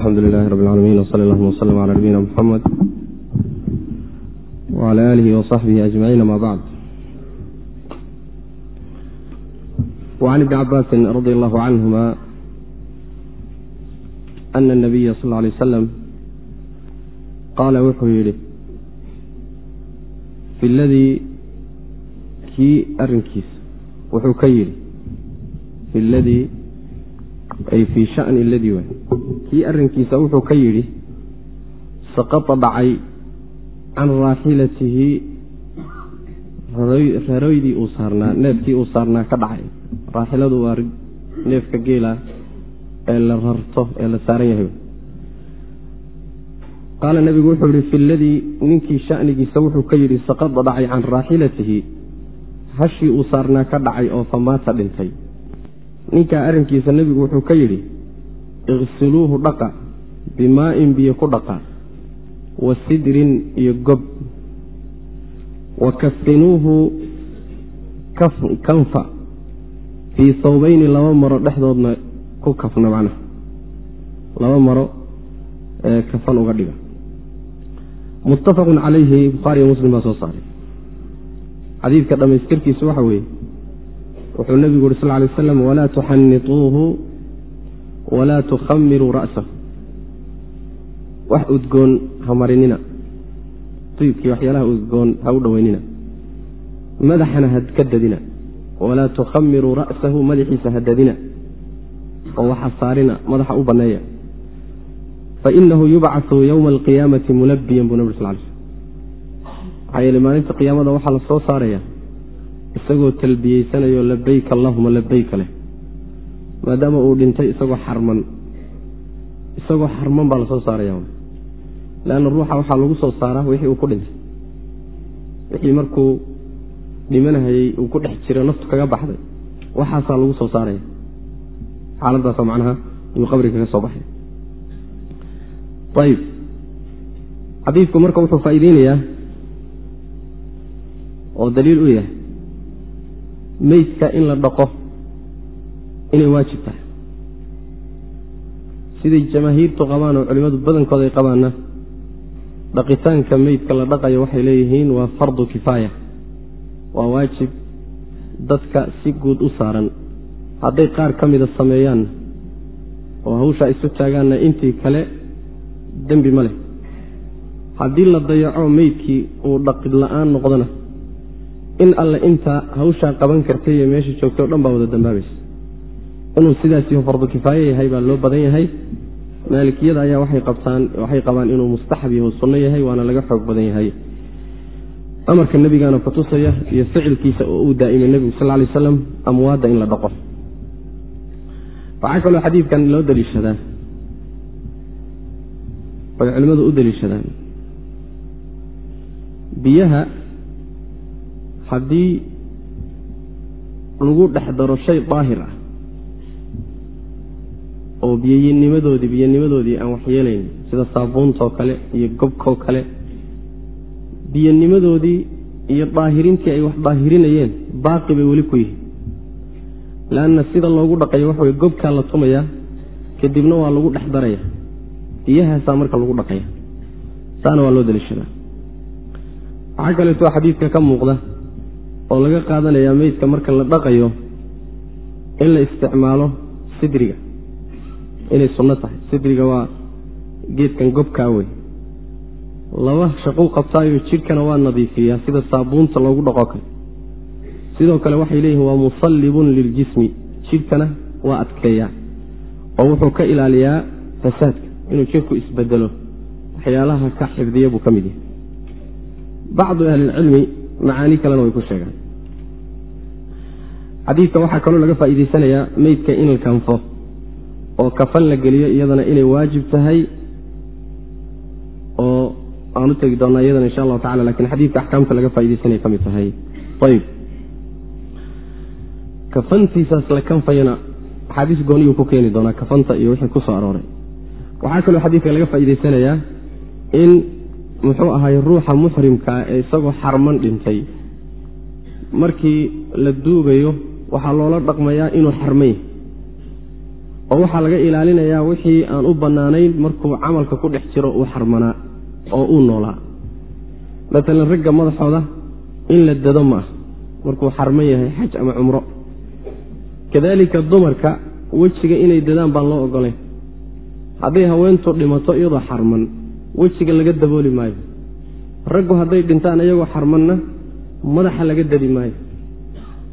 alxamdu lilahi rab اlcaalamiin wsali allahuma wslm cala nabiyina muxamed wcala aalihi wasaxbihi ajmaciin ama bacd wacan ibni cabaasin radi allahu canhuma ana nabiya sal lay wasalam qaala wuxuu yidhi fi ladii kii arrinkiisa wuxuu ka yidhi fi ladii ay fii shani ladii waay. Kii arrinkiisa wuxuu ka yidhi saqata dhacay can raaxilatihi raroydii uu saarnaa neefkii uu saarnaa ka dhacay. Raaxiladu waa neefka geela ee la rarto ee la saaran yahay. Qaala nebigu wuxuu yihi fi ladii ninkii shanigiisa wuxuu ka yidhi saqada dhacay can raaxilatihi hashii uu saarnaa ka dhacay oo famaata dhintay ninkaa arrinkiisa nebigu wuxuu ka yidhi iqsiluuhu dhaqa bimaa'in biyo ku dhaqa wa sidrin iyo gob. Wa kafinuuhu kanfa fii sawbayni laba maro dhexdoodna ku kafna macnaha laba maro ee kafan uga dhiga. Muttafaqun calayhi bukhaariyo muslim baa soo saaray. Xadiidka dhammaystirkiisu waxa weeye wuxuu nebigu uri sal lay aslam walaa tuxannituuhu walaa tukhamiruu ra'sahu. Wax udgoon ha marinina. Diibkii waxyaalaha udgoon ha u dhoweynina madaxana ha ka dadina. Walaa tukhamiruu ra'sahu madaxiisa ha dadina. Oo waxa saarina madaxa u banneeya. Fainahu yubcaثu ywma alqiyaamati mulabiyan buu nabg sal l slm maxaa yeele maalinta qiyaamada waxaa la soo saaraya isagoo talbiyeysanayo labayk allahuma labayka leh. Maadaama uu dhintay isagoo xarman isagoo xarman baa la soo saaraya leanna ruuxa waxaa lagu soo saaraa wixii uu ku dhintay. Wixii markuu dhimanahayey uu ku dhex jiro naftu kaga baxday waxaasaa lagu soo saaraya. Xaaladaasa macnaha inuu qabriga kaga soo baxay. Ayib. Xadiidku marka wuxuu faa'iideynayaa oo daliil u yahay meydka in la dhaqo inay waajib tahay. Siday jamaahiirtu qabaan oo culimmadu badankooda ay qabaanna dhaqitaanka meydka la dhaqayo waxay leeyihiin waa fardu kifaaya. Waa waajib dadka si guud u saaran. Hadday qaar ka mida sameeyaanna oo hawshaa isu taagaanna intii kale dembi ma leh. Haddii la dayaco meydkii uu dhaqid la'aan noqdona in alle inta hawshaa qaban kartay iyo meesha joogtay o dhan baa wada dambaabaysa inuu sidaasiyo fardu kifaaye yahay baa loo badan yahay. Maalikiyada ayaa waxay qabaan inuu mustaxab yahu sunno yahay waana laga xoog badan yahay. Amarka nebigaana kutusaya iyo ficilkiisa oo uu daa'imay nebigu sal lay aslam amwaadda in la dhaqo. Waxaa kaloo xadiidkan loo daliishadaa. Oy culimmadu u daliishadaan. Biyaha haddii lagu dhex daro shay daahir ah oo biyanimadoodii biyanimadoodii aan waxyeelayn sida saabuuntoo kale iyo gobkoo kale biyanimadoodii iyo daahirintii ay wax daahirinayeen baaqi bay weli ku yihiin. Leanna sida loogu dhaqayo waxa wey gobkaa la tumayaa kadibna waa lagu dhex daraya biyahaasaa marka lagu dhaqaya saana waa loo daliishadaa. Waxaa kaleeto xadiidka ka muuqda oo laga qaadanayaa meydka marka la dhaqayo in la isticmaalo sidriga. Inay sunno tahay. Sidriga waa geedkan gobkaa wey laba shaquu qabtaayo jidhkana waa nadiifiyaa sida saabuunta loogu dhaqo kale. Sidoo kale waxay leeyihiin waa musallibun liljismi jidhkana waa adkeeyaa oo wuxuu ka ilaaliyaa fasaadka inuu jidhku isbedelo waxyaalaha ka xifdiya buu ka mid yahay. Bacdu ahlilcilmi macaani kalena way ku sheegaan. Xadiidka waxaa kaloo laga faa'iidaysanayaa meydka in la kanfo oo kafan la geliyo iyadana inay waajib tahay oo aan u tegi doonaa iyadana insha allahu tacala laakiin xadiidka axkaamta laga faaidaysanaya ka mid tahay. Ayib. Kafantiisaas la kanfayana axaadiis gooniyuu ku keeni doonaa kafanta iyo wixii ku soo arooray. Waxaa kaloo xadiidka laga faa'iidaysanayaa in muxuu ahay ruuxa muxrimkaa ee isagoo xarman dhintay. Markii la duugayo waxaa loola dhaqmayaa inuu xarman oo waxaa laga ilaalinayaa wixii aan u bannaanayn markuu camalka ku dhex jiro uu xarmanaa oo uu noolaa. Maalan ragga madaxooda in la dado ma ah. Markuu xarman yahay xaj ama cumro. Kadaalika dumarka wejiga inay dadaan baan loo ogolayn hadday haweentu dhimato iyadoo xarman wejiga laga dabooli maayo. Raggu hadday dhintaan iyagoo xarmanna madaxa laga dadi maayo.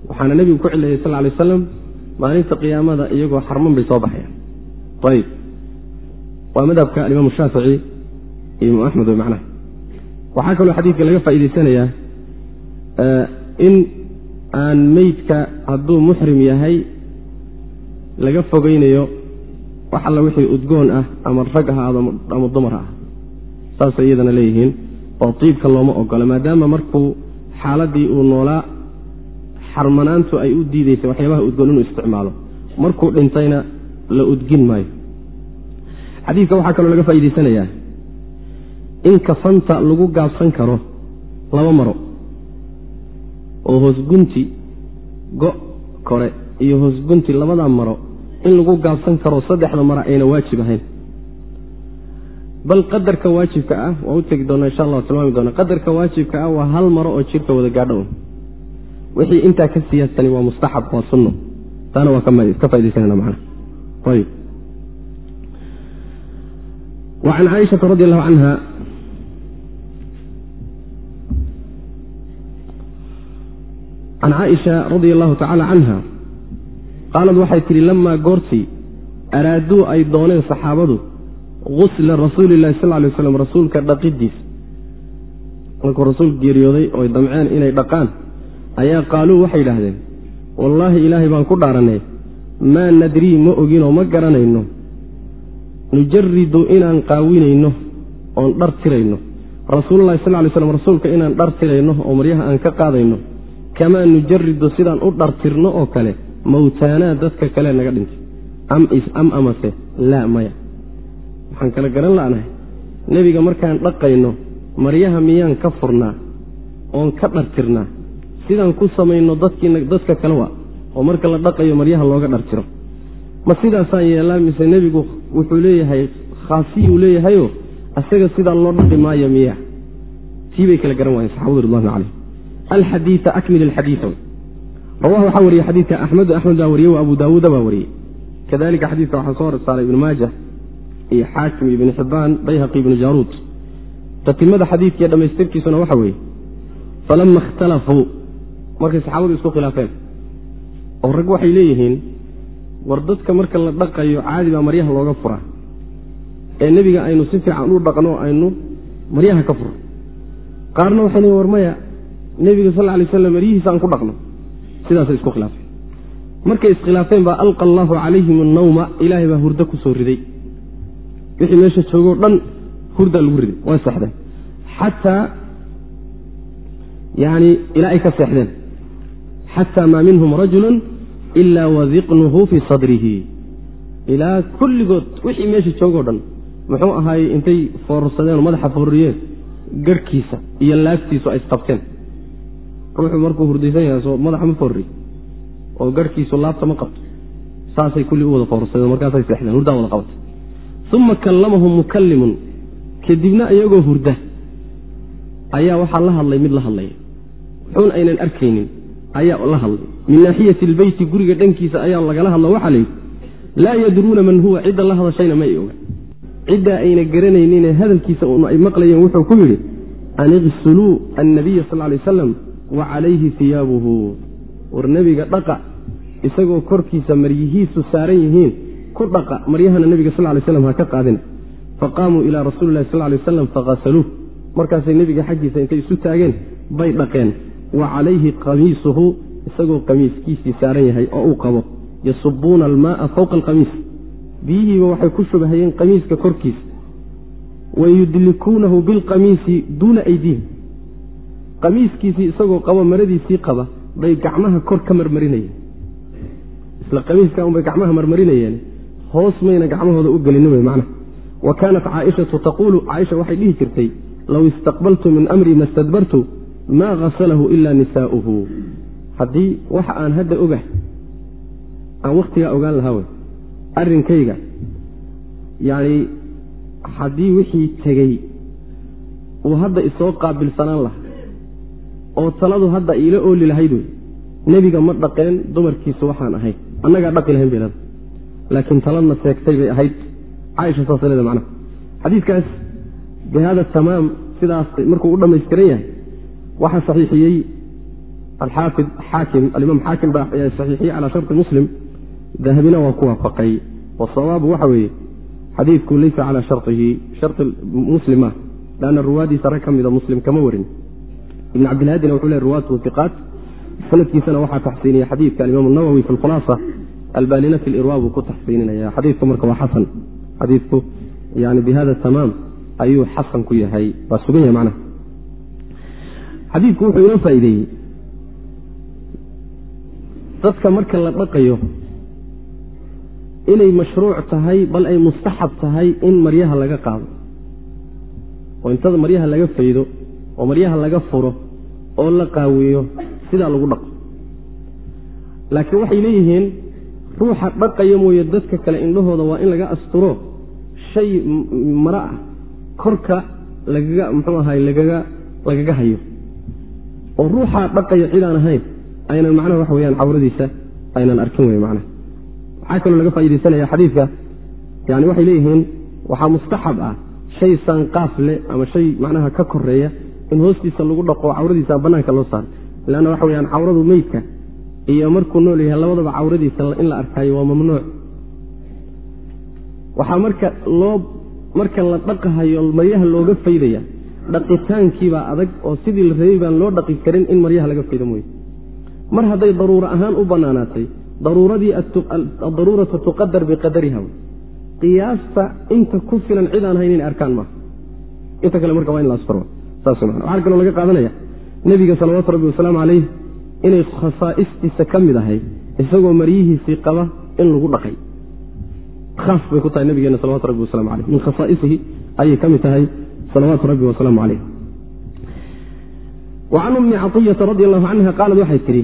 Waxaana nebigu ku cilayay sal lay wasalam maalinta qiyaamada iyagoo xarman bay soo baxayaan. Ayib waa madhabka alimaam shaafici iyo imaam axmed wey macnaha. Waxaa kaloo xadiidka laga faa'iidaysanayaa in aan meydka hadduu muxrim yahay laga fogeynayo wax alla wixii udgoon ah ama rag ahaado ama dumar ah saasay iyadana leeyihiin oo tiibka looma ogola maadaama markuu xaaladii uu noolaa xarmanaantu ay u diidaysay waxyaabaha udgoon inuu isticmaalo markuu dhintayna la udgin maayo. Xadiidka waxaa kaloo laga faa'iidaysanayaa in kafanta lagu gaabsan karo laba maro oo hoosgunti go' kore iyo hoosgunti labadaa maro in lagu gaabsan karo saddexda mara ayna waajib ahayn bal qadarka waajibka ah waa u tegi doona insha allah tilmaami doona qadarka waajibka ah waa hal maro oo jirka wada gaadho. Wixii intaa ka siyaasani waa mustaxab waa sunno. Taana waa ka faidaysanana macna. Ayib. Wa can caaishata radi allahu canha can caaisha radia allahu tacaala canha qaalad waxay tidhi lamaa goortii araaduu ay dooneen saxaabadu gusla rasuuli illahi sal lay waslam rasuulka dhaqidiisa markuu rasuulku geeriyooday oy damceen inay dhaqaan ayaa qaaluu waxay yidhaahdeen wallaahi ilaahay baan ku dhaaranay maa nadrii ma oginoo ma garanayno nujaridu inaan qaawinayno oon dhar tirayno rasuululahi sal lay slam rasuulka inaan dhar tirayno oo maryaha aan ka qaadayno kamaa nujaridu sidaan u dhartirno oo kale mawtaanaa dadka kale naga dhintay am amase laa maya waxaan kala garan la'nahay. Nebiga markaan dhaqayno maryaha miyaan ka furnaa oon ka dhartirnaa? Sidaan ku samayno dadka kale wa oo marka la dhaqayo maryaha looga dhartiro. Ma sidaasaan yeelaa mise nebigu wuxuu leeyahay khaasiyuu leeyahayo isaga sidaa loo dhaqi maayo miya tii bay kala garan waayeen saxabadu ridwanu caleyh alxadiia akmil alxadiia rawah waxaa wariyey xadiidka axmedu axmed baa wariyey wa abu daawuuda baa wariyey. Kadalika xadiidka waxaa soo horsaaray ibnu maaja iyo xaakim iyo ibnu xibaan bayhaqi ibnu jaaruud tatimada xadiidkiiyo dhammaystirkiisuna waxa weeye falama ikhtalafuu markay saxaabadu isku khilaafeen oo rag waxay leeyihiin war dadka marka la dhaqayo caadi baa maryaha looga furaa. Ee nebiga aynu si fiican u dhaqno aynu maryaha ka furo qaarna waxay leeyiin war maya nebiga sal lay slam maryihiisa aan ku dhaqno. Sidaasay isku khilaafeen. Markay iskhilaafeen baa alqa allaahu calayhim annawma ilaahay baa hurdo ku soo riday wixii meesha joogoo dhan hurdaa lagu riday way seexdeen. Xataa yani ilaa ay ka seexdeen. Xataa maa minhum rajulu ilaa wadiqnuhu fii sadrihi. Ilaa kulligood wixii meesha joogoo dhan muxuu ahaayey intay foorsadeen oo madaxa foorriyeen garhkiisa iyo laagtiisu ay isqabteen ruuxu markuu hurdaysan yahay soo madaxa ma foorri oo garhkiisu laabta ma qabto. Saasay kulli u wada foorsadeen markaasay seexdeen hurdaa wada qabatay uma kallamahum mukallimun kadibna iyagoo hurda ayaa waxaa la hadlay mid la hadlaya wuxuun aynan arkaynin ayaa la hadlay min naaxiyati ilbeyti guriga dhankiisa ayaa lagala hadlo waxaa layidhi laa yadruuna man huwa cidda la hadashayna ma ay oga ciddaa ayna garanayninee hadalkiisa un ay maqlayeen wuxuu ku yidhi an iqsuluu annabiya sal lay wasalam wa calayhi hiyaabuhu war nebiga dhaqa isagoo korkiisa maryihiisu saaran yihiin ku dhaqa maryahana nebiga sal lay slam ha ka qaadina faqaamuu ilaa rasuuli lahi sal lay waslam faqasaluuh. Markaasay nebiga xaggiisa intay isu taageen bay dhaqeen. Wa calayhi qamiisuhu isagoo qamiiskiisii saaran yahay oo uu qabo. Yasubuuna almaaa fowqa alqamiis. Biyihiiba waxay ku shubahayeen qamiiska korkiisa. Wa yudlikuunahu bilqamiisi duuna aydiihim. Qamiiskiisii isagoo qabo maradiisii qaba bay gacmaha kor ka marmarinayeen. Isla qamiiska unbay gacmaha marmarinayeen hoos mayna gacmahooda u gelinin wey macnaha. Wa kaanat caaishatu taquulu caaisha waxay dhihi jirtay low istaqbaltu min amrii ma stadbartu maa hasalahu ila nisaa'uhu haddii waxa aan hadda ogah aan wakhtigaa ogaan lahaa wey arrinkayga yacni haddii wixii tegey uu hadda isoo qaabilsanaan lahaa oo taladu hadda iila ooli lahayd wey nebiga ma dhaqeen dumarkiisu waxaan ahayn annagaa dhaqi lahayn bay leeda laakiin taladna seegtay bay ahayd. Caaisha saas leeda macnaha. Xadiidkaas bihada tamaam sidaas markuu u dhammaystiran yahay waxaa saxiixiyey alxaafid xaakim alimaam xaakim baa saxiixiyey calaa sharti muslim dahabina waa ku waafaqay. Wasawaabu waxa weeye xadiidku laysa calaa sharihi shari muslim ah. Lanna ruwaadiisa ka mida muslim kama warin. Ibn cabdilhaadina wuxuu le ruwaatu iqaat sanadkiisana waxaa taxsiiniya xadiidka alimaam nawowi fi lkhulaasa albanina fi lirwa buu ku taxsiininaya xadiidku marka waa xasan. Xadiidku yani bihada tamaam ayuu xasan ku yahay. Waa sugan yahay macnaha. Xadiidku wuxuu inoo faa'iideeyey. Dadka marka la dhaqayo inay mashruuc tahay bal ay mustaxab tahay in maryaha laga qaado. Oo intada maryaha laga faydo oo maryaha laga furo oo la qaawiyo sidaa lagu dhaqo. Laakiin waxay leeyihiin ruuxa dhaqaya mooye dadka kale indhahooda waa in laga asturo shay mara ah korka lagaga muxuu ahay lagaga lagaga hayo. Oo ruuxaa dhaqaya cid aan ahayn aynan macnaha waxa weyaan cawradiisa aynan arkin wey macnaha. Waxaa kaloo laga faa'idaysanaya xadiidka yani waxay leeyihiin waxaa mustaxab ah shay sanqaaf leh ama shay macnaha ka koreeya in hoostiisa lagu dhaqo cawradiisa bannaanka loo saaro. Leanna waxa weyaan cawradu meydka iyo markuu nool yahay labadaba cawradiisa in la arkaayo waa mamnuuc. Waxaa marka loo marka la dhaqahayo maryaha looga faydaya dhaqitaankiibaa adag oo sidii la rabay baan loo dhaqi karin in maryaha laga faydo mooye. Mar hadday daruuro ahaan u bannaanaatay daruuradii adaruuratu tuqadar biqadariha qiyaasta inta ku filan cid aan hayn inay arkaan maaha inta kale marka waa in la asfaro saas waxaa kaloo laga qaadanaya nebiga salawaatu rabbi wasalaamu calayh inay khasaa'istiisa ka mid ahay isagoo maryihiisii qaba in lagu dhaqay. Haas bay ku tahay nabigeena salawatu rabbi wasalamu aleyh min khasaaisihi ayay ka mid tahay salawaatu rabbi wasalaamu caleyh wa can ummi caiyata radi allahu canha qaalad waxay tidhi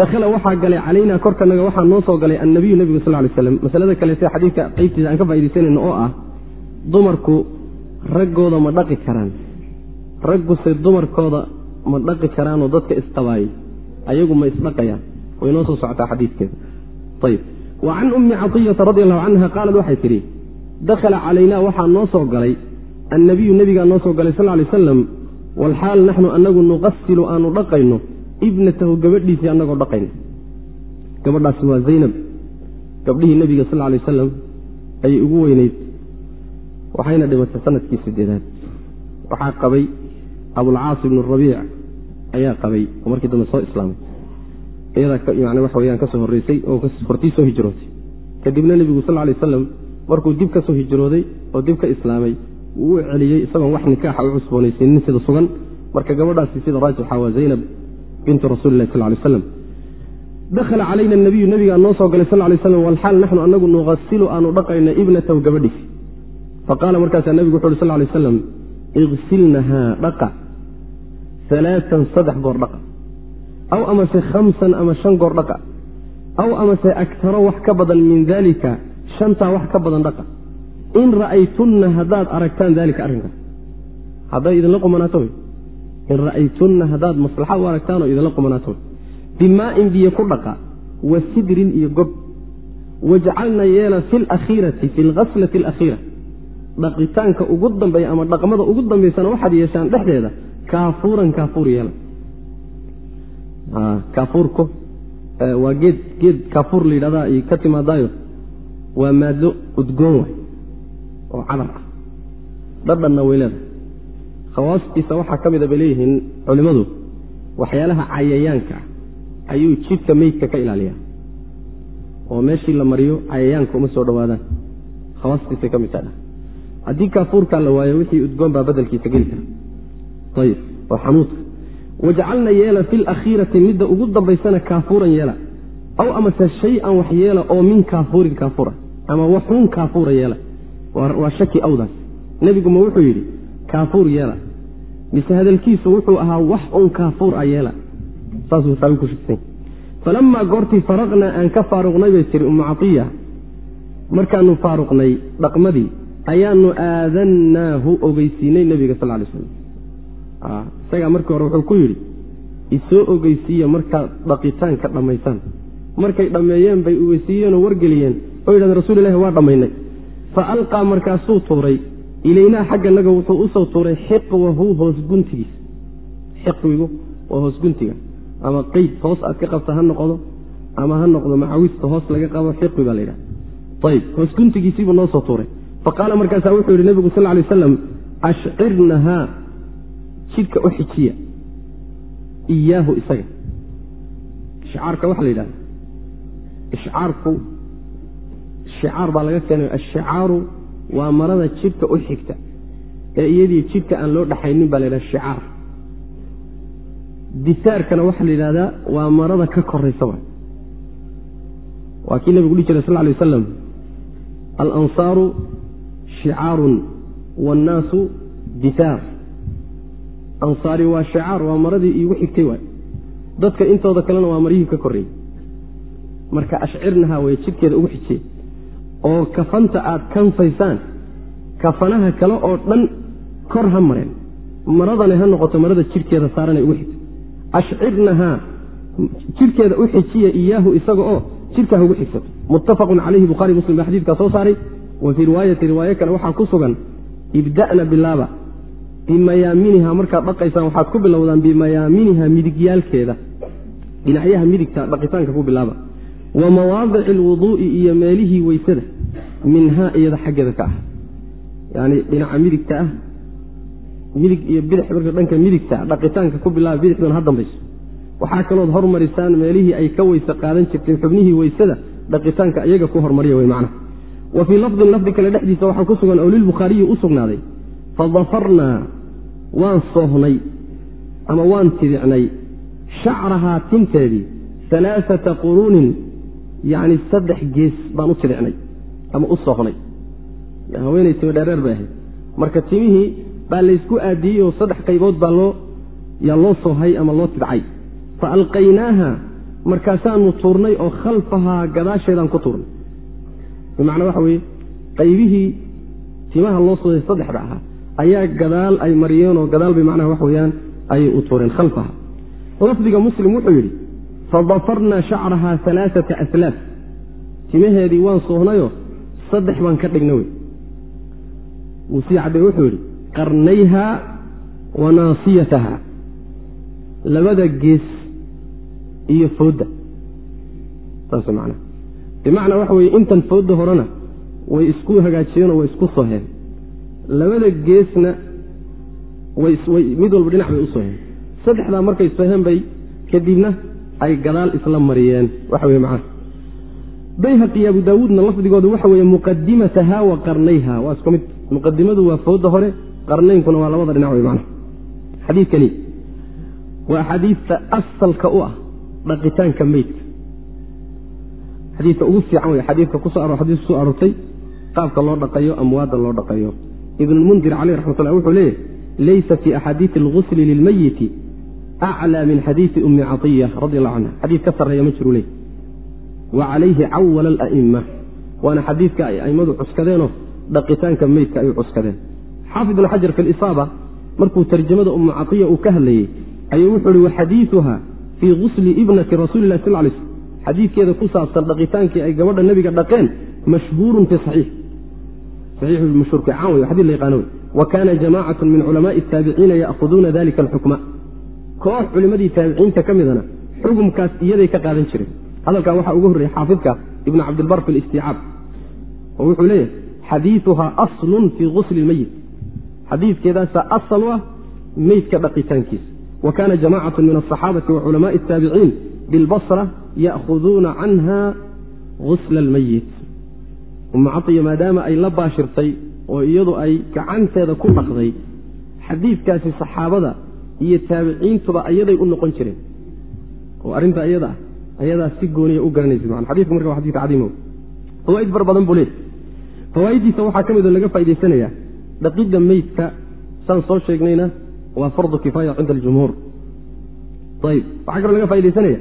dakhala waxaa galay calaynaa korkanaga waxaa noo soo galay annabiyu nebigu sal lay slam masalada kaleete xadiidka qaybtiisa aan ka faa'idaysanayno oo ah dumarku raggooda ma dhaqi karaan. Ragguse dumarkooda ma dhaqi karaanoo dadka isqabaayay ayagu ma isdhaqayaan way noo soo socotaa xadiidkeeda. Ayb wa can ummi caiyata radi allahu canha qaalad waxay tidhi dakhala calaynaa waxaa noo soo galay annabiyu nebigaa noo soo galay sal lay aslam walxaal naxnu anagu nuqasilu aanu dhaqayno ibnatahu gabadhiisii annagoo dhaqayno gabadhaasi waa zaynab. Gabdhihii nebiga sal lay wasalam ayay ugu weyneyd waxayna dhimatay sannadkii sideedaad. Waxaa qabay abulcaas ibnu rabiic ayaa qabay oo markii dambe soo islaamay. Iyadaa waxa weyaan ka soo horreysay oo hortii soo hijrootay. Kadibna nebigu sal lay wasalam markuu dib ka soo hijrooday oo dib ka islaamay wuu u celiyey isagoon wax nikaaxa u cusboonaysiinin sida sugan. Marka gabadhaasi sida raajixa waa zaynab bintu rasuli lah sal lay aslam dakhala calayna nabiyu nabigaa noo soo galay sal lay slam walxaal naxnu anagu nuqasilu aanu dhaqayna ibnatahu gabadhiisi faqaala markaasaa nebigu wuxu uhi sal lay aslam igsilnahaa dhaqa alaaan saddex goor dhaqa. aw amase khamsan ama shan goor dhaqa. aw amase agtaro wax ka badan min daalika shantaa wax ka badan dhaqa. in ra'aytunna haddaad aragtaan daalika arrinkaas hadday idinla qumanaato wey in ra'aytunna haddaad maslaxa u aragtaanoo idinla qumanaato wey bimaa'in biyo ku dhaqa. wa sidrin iyo gob wajcalna yeela fi lakhiirati fi lghaslati alakhiira dhaqitaanka ugu dambeeya ama dhaqmada ugu dambaysana waxaad yeeshaan dhexdeeda kaafuuran kaafuur yeela. Kaafuurku waa geed geed kaafuur la yidhahda ay ka timaadaayo waa maado udgoon waay oo cadar ah. Dhadhanna way leedahay. Khawaastiisa waxaa ka mida bay leeyihiin culimmadu waxyaalaha cayayaanka ah. Ayuu jidhka meydka ka ilaaliyaa. Oo meeshii la mariyo cayayaanka uma soo dhowaadaan khawaastiisay ka mid taha haddii kaafuurkaa la waayo wixii udgoon baa badelkiisa geli kara oo xanuudka wajcalna yeela fi lakhiirati midda ugu dambaysana kaafuuran yeela aw amase shay-an wax yeela oo min kaafuurin kaafuura ama waxuun kaafuura yeela waa shaki awdaas nebiguma wuxuu yidhi kaafuur yeela mise hadalkiisu wuxuu ahaa wax un kaafuur a yeela saasuu raawi ku shigsan falamaa goortii faraqnaa aan ka faaruqnay bay tiri ummu caiya markaanu faaruqnay dhaqmadii ayaanu aadannaahu ogeysiinay nebiga sal lay slam isagaa markii hore wuxuu ku yidhi isoo ogeysiiya markaad dhaqitaanka dhammaysaan. Markay dhammeeyeen bay ogeysiiyeenoo wargeliyeen. Oo yidhahdeen rasuul ilahi waa dhammaynay. Fa alqaa markaasuu tuuray. Ilaynaa xagganaga wuxuu u soo tuuray xiqwahu hoos guntigiis xiqwigu waa hoos guntiga. Ama qeyd hoos aad ka qabta ha noqdo ama ha noqdo macawista hoos laga qabo xiqwi baa la yidhaha. Ayib hoos guntigiisiibuu noo soo tuuray. Fa qaala markaasaa wuxuu yidhi nebigu sal lay aslam ashcirnahaa jidhka u xijiya. Iyaahu isaga. Ishcaarka waxaa la yidhahda. Ishcaarku shicaar baa laga keenay ashicaaru waa marada jidhka u xigta. Ee iyadii jidhka aan loo dhaxaynin baa la yidhahda shicaar disaarkana waxaa la yidhahdaa waa marada ka koraysa wa waa kii nabigu dhihi jiray sal lay wasalam alansaaru shicaarun waannaasu disaar ansaari waa shicaar waa maradii iigu xigtay waay. Dadka intooda kalena waa maryihii ka korreeyey marka ashcirnaha way jidhkeeda ugu xijee oo kafanta aad kanfaysaan kafanaha kale oo dhan kor ha mareen. Maradane ha noqoto marada jidhkeeda saaranay ugu xigtay. Ashcirnahaa jidhkeeda u xijiya iyaahu isaga oo jidhka ugu xigsato. Muttafaqun calayhi bukhari muslim baa xadiidkaa soo saaray. Wa fii riwaayati riwaaye kale waxaa ku sugan ibda'na bilaaba bimayaaminiha markaad dhaqaysaan waxaad ku bilowdaan bimayaaminiha midigyaalkeeda. Dhinacyaha midigta dhaqitaanka ku bilaaba. Wa mawaadici alwuduu'i iyo meelihii weysada minhaa iyada xaggeeda ka ah. Yani dhinaca midigta ah midig iyo bidix marka dhanka midigta dhaqitaanka ku bilaaba bidixduna ha dambayso. Waxaa kalood hormarisaan meelihii ay ka weyse qaadan jirteen xubnihii weysada dhaqitaanka iyaga ku hormariya wey macnaha wa fii lafdin lafdi kale dhexdiisa waxaa ku sugan oo lilbukhaariyi u sugnaaday fadafarnaa waan soohnay ama waan tidicnay shacrahaa tinteedii alaaata quruunin yacni saddex gees baan u tidicnay ama u soohnay. haweenay timi dheereer bay ahayd. Marka timihii baa laysku aadiyey oo saddex qaybood baa loo yaa loo soohay ama loo tidcay fa alqaynaaha markaasaanu tuurnay oo khalfahaa gadaasheedaan ku tuurnay. Bimacnaa waxa weeye qaybihii timaha loo soohay saddexda ahaa ayaa gadaal ay mariyeenoo gadaal bay macnaha wax weeyaan ayay u tuureen khalfaha. Lafdiga muslim wuxuu yidhi fadafarnaa shacrahaa alaaata aslaaf. Timaheedii waan soohnayoo saddex baan ka dhigna wey. Wuu sii caddee wuxuu yidhi qarnayha wa naasiyataha. Labada gees iyo foodda saas macnaha bimacnaa waxa weeye intan foodda horena way isku hagaajiyeenoo way isku soheen labada geesna mid walba dhinac bay u soheen saddexdaa markay soheen bay kadibna ay gadaal isla mariyeen. Waxa weye macnaha. Bayhaqi abu daawuudna lafdigooda waxa weeye muqadimataha wa qarnayha. Waa isku mid. Muqadimadu waa foodda hore qarnaynkuna waa labada dhinac wey macnaha. Xadiidkani waa axaadiista asalka u ah dhaqitaanka meydka. Xadiidka ugu fiican wey xadiidka xadiis ku soo aroortay qaabka loo dhaqayo amwaadda loo dhaqayo ibnulmundir caleyh raxmatullah wuxuu leeyahy laysa fii axaadiisi algusli lilmayiti aclaa min xadiisi ummi caiya radi allahu canha xadiid ka sarreeya ma jiru leey wa calayhi cawala ala'ima waana xadiidka ay a'immadu cuskadeenoo dhaqitaanka meydka ay cuskadeen. Xaafid ibnu xajar fi lisaaba markuu tarjamada ummu caiya uu ka hadlayey ayuu wuxuu ihi waxadiiuha fii gusli ibnati rasuuli lah sal lay slm xadiidkeeda ku saabsan dhaqitaankii ay gabadha nebiga dhaqeen mashhuurun fi saxiix wa kaana jamaacatu min culamaai taabiciina ya'khuduuna dalika alxukma koox culimmadii taabiciinta ka midana xukumkaas iyaday ka qaadan jireen hadalkan waxaa ugu horreeyey xaafidka ibnu cabdilbar fi listiicaab oo wuxuu leeyahay xadiiuha aslun fii gusli lmeyit xadiidkeedaasaa asal u ah meydka dhaqitaankiisa wa kaana jamacatu min asaxaabati wa culamaai ataabiciin bilbasra ya'khuduuna canha gusla almeyit ummu caiya maadaama ay la baashirtay oo iyadu ay gacanteeda ku dhaqday xadiidkaasi saxaabada iyo taabiciintuba ayaday u noqon jireen. Oo arrinta iyada ah ayadaa si gooniya u garanaysa man xadidku marka wa xadidka cadiimo fawaaid far badan buu leey fawaaiddiisa waxaa ka mid oo laga faa'idaysanayaa dhaqidda meydka saan soo sheegnayna waa fardu kifaaya cinda aljumhuur. Ayib. Waxaa kaloo laga faa'idaysanaya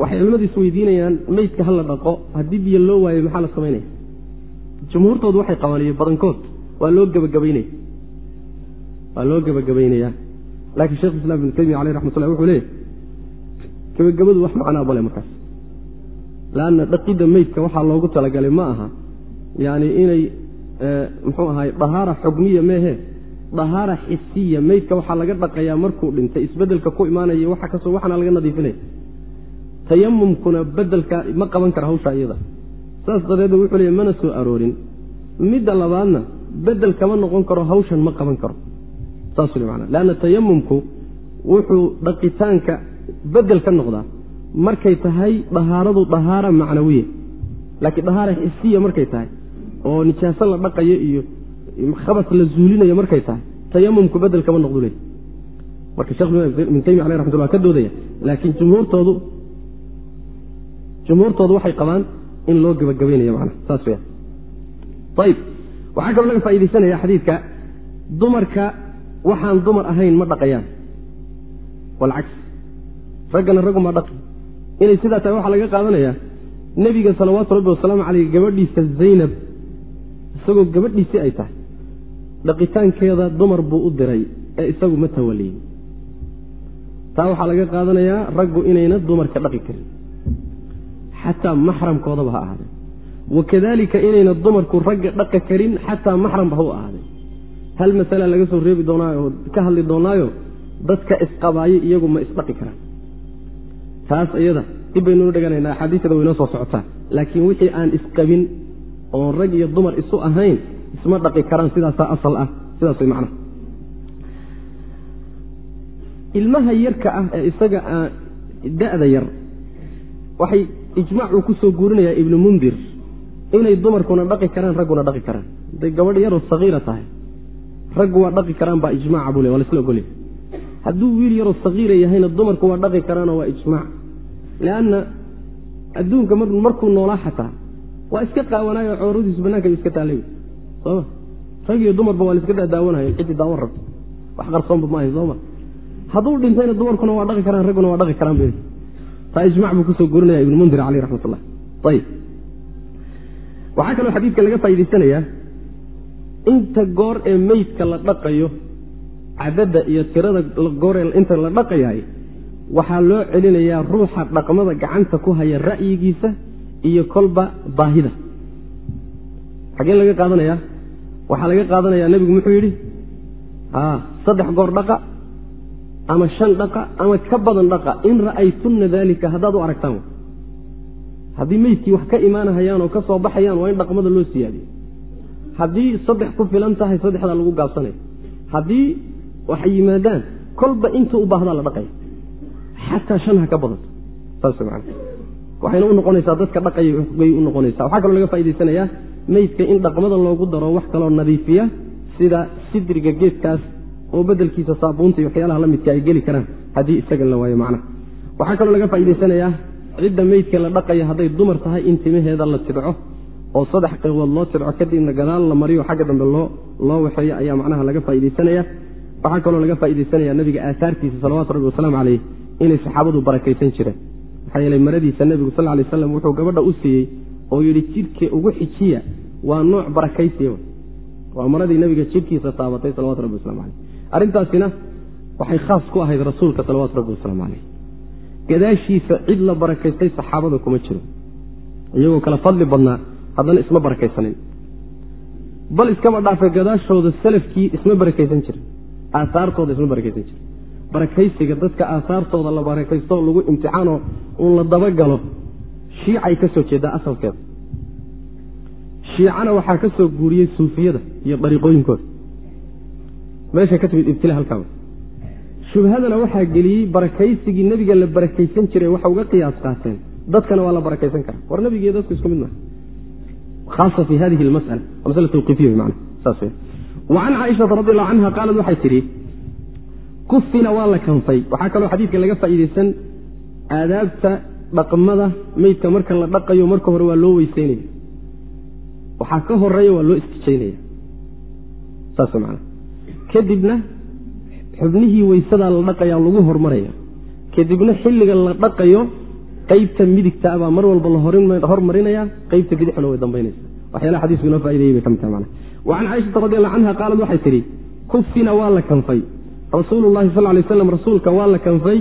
waxay culimmadu isweydiinayaan meydka hala dhaqo haddii biyo loo waayo maxaa la samaynaya jumhuurtoodu waxay qabanayeen badankood waa loo gebagabaynaya waa loo gebagabaynayaa laakiin shekh islam ibnu taymiya aleyh raxmatullah wuxuu leeyahy gebagabadu wax macnaa male markaas. Laanna dhaqidda meydka waxaa loogu talagalay ma aha yani inay muxuu ahaay dahaara xugmiya meehe dahaara xisiya meydka waxaa laga dhaqayaa markuu dhintay isbeddelka ku imaanaya waxa ka soo waxaana laga nadiifinaya tayamumkuna bedelka ma qaban kara hawsha iyada. Saas dareedee wuxuu leeya mana soo aroorin. Midda labaadna bedel kama noqon karo hawshan ma qaban karo. Saas ule mana leanna tayamumku wuxuu dhaqitaanka bedel ka noqdaa. Markay tahay dahaaradu dahaara macnawiya laakiin dahaara xisiya markay tahay oo nijaaso la dhaqayo iyo khabas la zuulinayo markay tahay tayamumku bedel kama noqdu leey marka shekh ibn taymiya aleh raxmatullah ka doodaya laakiin jumhuurtoodu jumhuurtoodu waxay qabaan in loo gebagabaynayo macnaha saas weya ayib waxaa kaloo laga faaidaysanaya xadiidka dumarka waxaan dumar ahayn ma dhaqayaan. Walcagsi raggana raggumaa dhaqi inay sidaa tahay waxaa laga qaadanayaa nebiga salawaatu rabbi wasalaamu caleyh gabadhiisa zaynab. Isagoo gabadhiisii ay tahay. Dhaqitaankeeda dumar buu u diray ee isagu ma tawaliyin taa waxaa laga qaadanayaa raggu inayna dumarka dhaqi karin xataa maxramkoodaba ha ahaadee wakadalika inayna dumarku ragga dhaqi karin xataa maxramba ha u ahaaday hal masala laga soo reebi doonaayo oo ka hadli doonaayo dadka isqabaayo iyagu ma isdhaqi karaan taas iyada dib baynunu dheganaynaa axaadiisada waynoo soo socotaa laakiin wixii aan isqabin oon rag iyo dumar isu ahayn isma dhaqi karaan sidaasaa asal ah sidaas way macnaha ilmaha yarka ah ee isaga da'da yar waxay ijmaacuu ku soo guurinayaa ibnu mundir inay dumarkuna dhaqi karaan ragguna dhaqi karaan. Hadday gabadh yaroo sagiira tahay raggu waa dhaqi karaan baa ijmaca buu le waa laisla ogolya hadduu wiil yaroo sagiira yahayna dumarku waa dhaqi karaanoo waa ijmaac. Leanna adduunka markuu noolaa xataa waa iska qaawanaayo cooradiisu banaanka iska taallay soma rag iyo dumarba waa laiska daadaawanaya cidii daawan rabto. Wax qarsoonba maahay sooma hadduu dhintayna dumarkuna waa dhaqi karaan ragguna waa dhaqi karaan taa ijmac buu ku soo gurinaya ibnu mundir caleyh raxmat ullah ayib. Waxaa kaloo xadiidka laga faa'idaysanayaa inta goor ee meydka la dhaqayo cadadda iyo tirada gooree inta la dhaqayahay waxaa loo celinayaa ruuxa dhaqmada gacanta ku haya ra'yigiisa iyo kolba baahida. Xaggeen laga qaadanayaa? Waxaa laga qaadanayaa nebigu muxuu yidhi saddex goor dhaqa ama shan dhaqa ama ka badan dhaqa in ra'aytunna daalika haddaad u aragtaan. Haddii meydkii wax ka imaanahayaan oo ka soo baxayaan waa in dhaqmada loo siyaadiyo. Haddii saddex ku filan tahay saddexdaa lagu gaabsanaya haddii waxay yimaadaan kolba intuu u baahdaa la dhaqaya xataa shan ha ka badanto saas man waxayna u noqonaysaa dadka dhaqaya bay u noqonaysaa. Waxaa kaloo laga faa'idaysanayaa meydka in dhaqmada loogu daro wax kaloo nadiifiya sida sidriga geedkaas oo bedelkiisa saabuunta iyo waxyaalaha la midka ay geli karaan haddii isaga la waayo macnaha waxaa kaloo laga faa'idaysanayaa cidda meydka la dhaqaya hadday dumar tahay in timaheeda la tidco oo saddex qaybood loo tidco kadibna gadaal la mariyo xagga dambe loo waxeeyo ayaa macnaha laga faa'iidaysanaya waxaa kaloo laga faa'iidaysanaya nabiga aahaartiisa salawaatu rabbi wasalaamu caleyh inay saxaabadu barakaysan jireen. Maxaa yeeley maradiisa nebigu sal lay slam wuxuu gabadha u siiyey oo yidhi jidhka ugu xijiya waa nooc barakaysiya waa maradii nabiga jidhkiisa taabatay salawatu rabbi waslamu caleyh arrintaasina waxay khaas ku ahayd rasuulka salawaatu rabbi wasalaamu caleyh gadaashiisa cid la barakaystay saxaabada kuma jiro. Iyagoo kala fadli badnaa haddana isma barakaysanin. Bal iskama dhaafa gadaashooda salafkii isma barakaysan jirin aahaartooda isma barakaysan jirin barakaysiga dadka aahaartooda la barakaysto lagu imtixaanoo uun la dabagalo shiicay ka soo jeedaa asalkeeda. Shiicana waxaa ka soo guuriyey suufiyada iyo dariiqooyinkooda meesha ka timid ibtila halkaaba shubhadana waxaa geliyey barakaysigii nebiga la barakaysan jiray waxa uga qiyaas qaateen. Dadkana waa la barakaysan karaa. War nebigiiyo dadku isku mid maha haasa fi hadihi lmasala masala tawqiifiya wa can caaishata radi allahu canha qaalad waxay tidhi kufina waa la kanfay. Waxaa kaloo xadiidka laga faa'iidaysan aadaabta dhaqmada meydka marka la dhaqayo marka hore waa loo weyseynaya waxaa ka horreeya waa loo istijaynaya. Saas man kadibna xubnihii weysadaa la dhaqayaa lagu hormaraya kadibna xilliga la dhaqayo qaybta midigta baa mar walba la hormarinaya qaybta bidixuna way dambaynaysa waxyaalaha xadiisku inoo faidayay bay ka mid tahay mana wa can caaishata radi allahu canha qaalad waxay tidhi kufina waa la kanfay. Rasuulu llahi sal lay slam rasuulka waa la kanfay.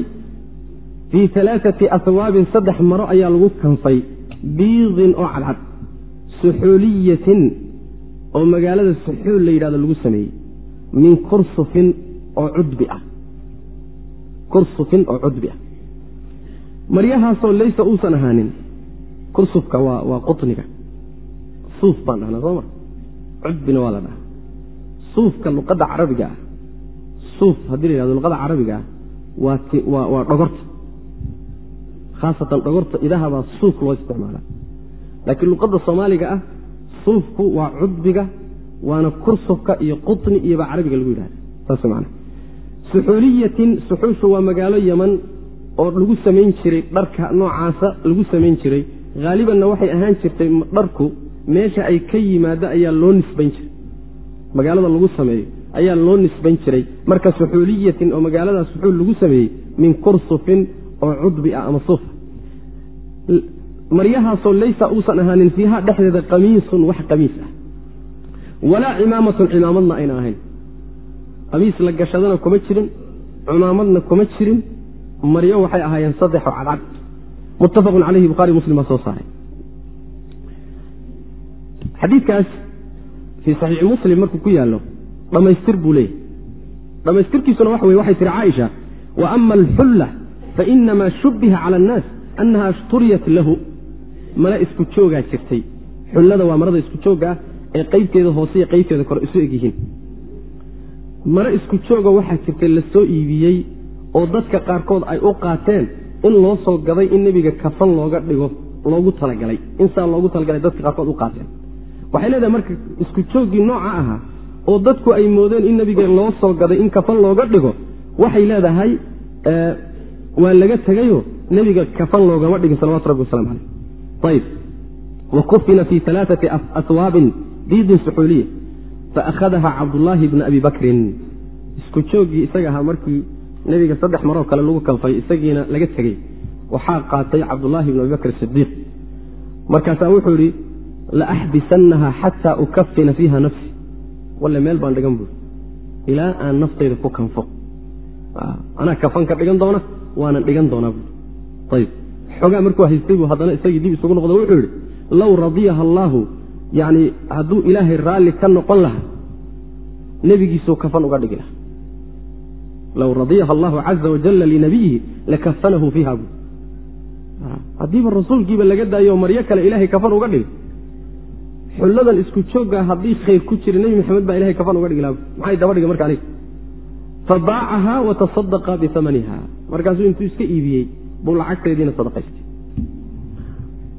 Fii alaaati aswaabin saddex maro ayaa lagu kanfay. Biidin oo cadcad. Suxuuliyatin. Oo magaalada suxuul la yidhahdo lagu sameeyey min kursufin oo cudbi ah. Kursufin oo cudbi ah. Maryahaasoo laysa uusan ahaanin kursufka waa waa quniga suuf baan dhahnaa sooma cudbina waa la dhahaa. Suufka luqadda carabiga ah suuf haddii la yhahdo luqada carabiga ah waa waa dhogorta. Khaasatan dhogorta idaha baa suuf loo isticmaalaa. Laakiin luqadda soomaaliga ah suufku waa cudbiga waana kursufka iyo quni iyobaa carabiga lagu yidhahda. Saas man suxuuliyatin suxuushu waa magaalo yaman oo lagu samayn jiray dharka noocaasa lagu samayn jiray. Haalibanna waxay ahaan jirtay dharku meesha ay ka yimaado ayaa loo nisbayn jiray. Magaalada lagu sameeyo ayaa loo nisbayn jiray. Marka suxuuliyatin oo magaalada suxuul lagu sameeyey min kursufin oo cudbi ah ama suufa maryahaasoo laysa uusan ahaanin fiiha dhexdeeda qamiisun wax qamiis ah walaa cimaamatun cimaamadna ayna ahayn. Qamiis la gashadana kuma jirin cimaamadna kuma jirin maryo waxay ahaayeen saddexoo cadcad. Muttafaqun caleyhi buhari muslim baa soo saaray. Xadiidkaas fii saxiixi muslim markuu ku yaallo dhammaystir buu leeyahy dhammaystirkiisuna waxa weye waxay tihi caaisha wa ama alxulla fainamaa shubbiha cala annaas annaha shturiyat lahu. Mala isku joogaa jirtay. Xullada waa marada isku joogga ah ee qaybteeda hoose iyo qaybteeda kore isu egyihiin. Mare isku jooga waxaa jirtay la soo iibiyey oo dadka qaarkood ay u qaateen in loo soo gaday in nebiga kafan looga dhigo loogu talagalay insaa loogu talagalay dadka qaarkood u qaateen. Waxay leedahay marka isku jooggii nooca ahaa oo dadku ay moodeen in nebiga loo soo gaday in kafan looga dhigo waxay leedahay waa laga tegayo nebiga kafan loogama dhigin salawatu rabbi waslamu caleyh ayb wa kufina fii alaaati aswaabin diidin suxuuliya faakhadaha cabdullaahi bna abi bakrin. Isku jooggii isaga ahaa markii nebiga saddex maroo kale lagu kanfay isagiina laga tegey. Waxaa qaatay cabdullaahi bn abi bakr sidiiq markaasaa wuxuu idhi laaxbisannaha xataa ukafina fiiha nafsi. Walle meel baan dhigan buuri ilaa aan naftayda ku kanfo. Anaa kafan ka dhigan doona waanan dhigan doonaa buui ayb xoogaa markuu haystay buu haddana isagii dib isugu noqdo wuxuu yidhi low radiyaha allaahu yani hadduu ilaahay raalli ka noqon lahaa nebigiisuu kafan uga dhigi lahaa. Low radiyaha allahu caza wajalla linabiyihi lakafanahu fiiha buu. Haddiiba rasuulkiiba laga daayo maryo kale ilaahay kafan uga dhigay xulladan isku joogga haddii khayr ku jira nebi maxamed baa ilahay kafan uga dhigi laha maxay daba dhigay marka aniga? Fabaacaha watasadaqa biamaniha markaasuu intuu iska iibiyey buu lacagteediina sadaqaystay.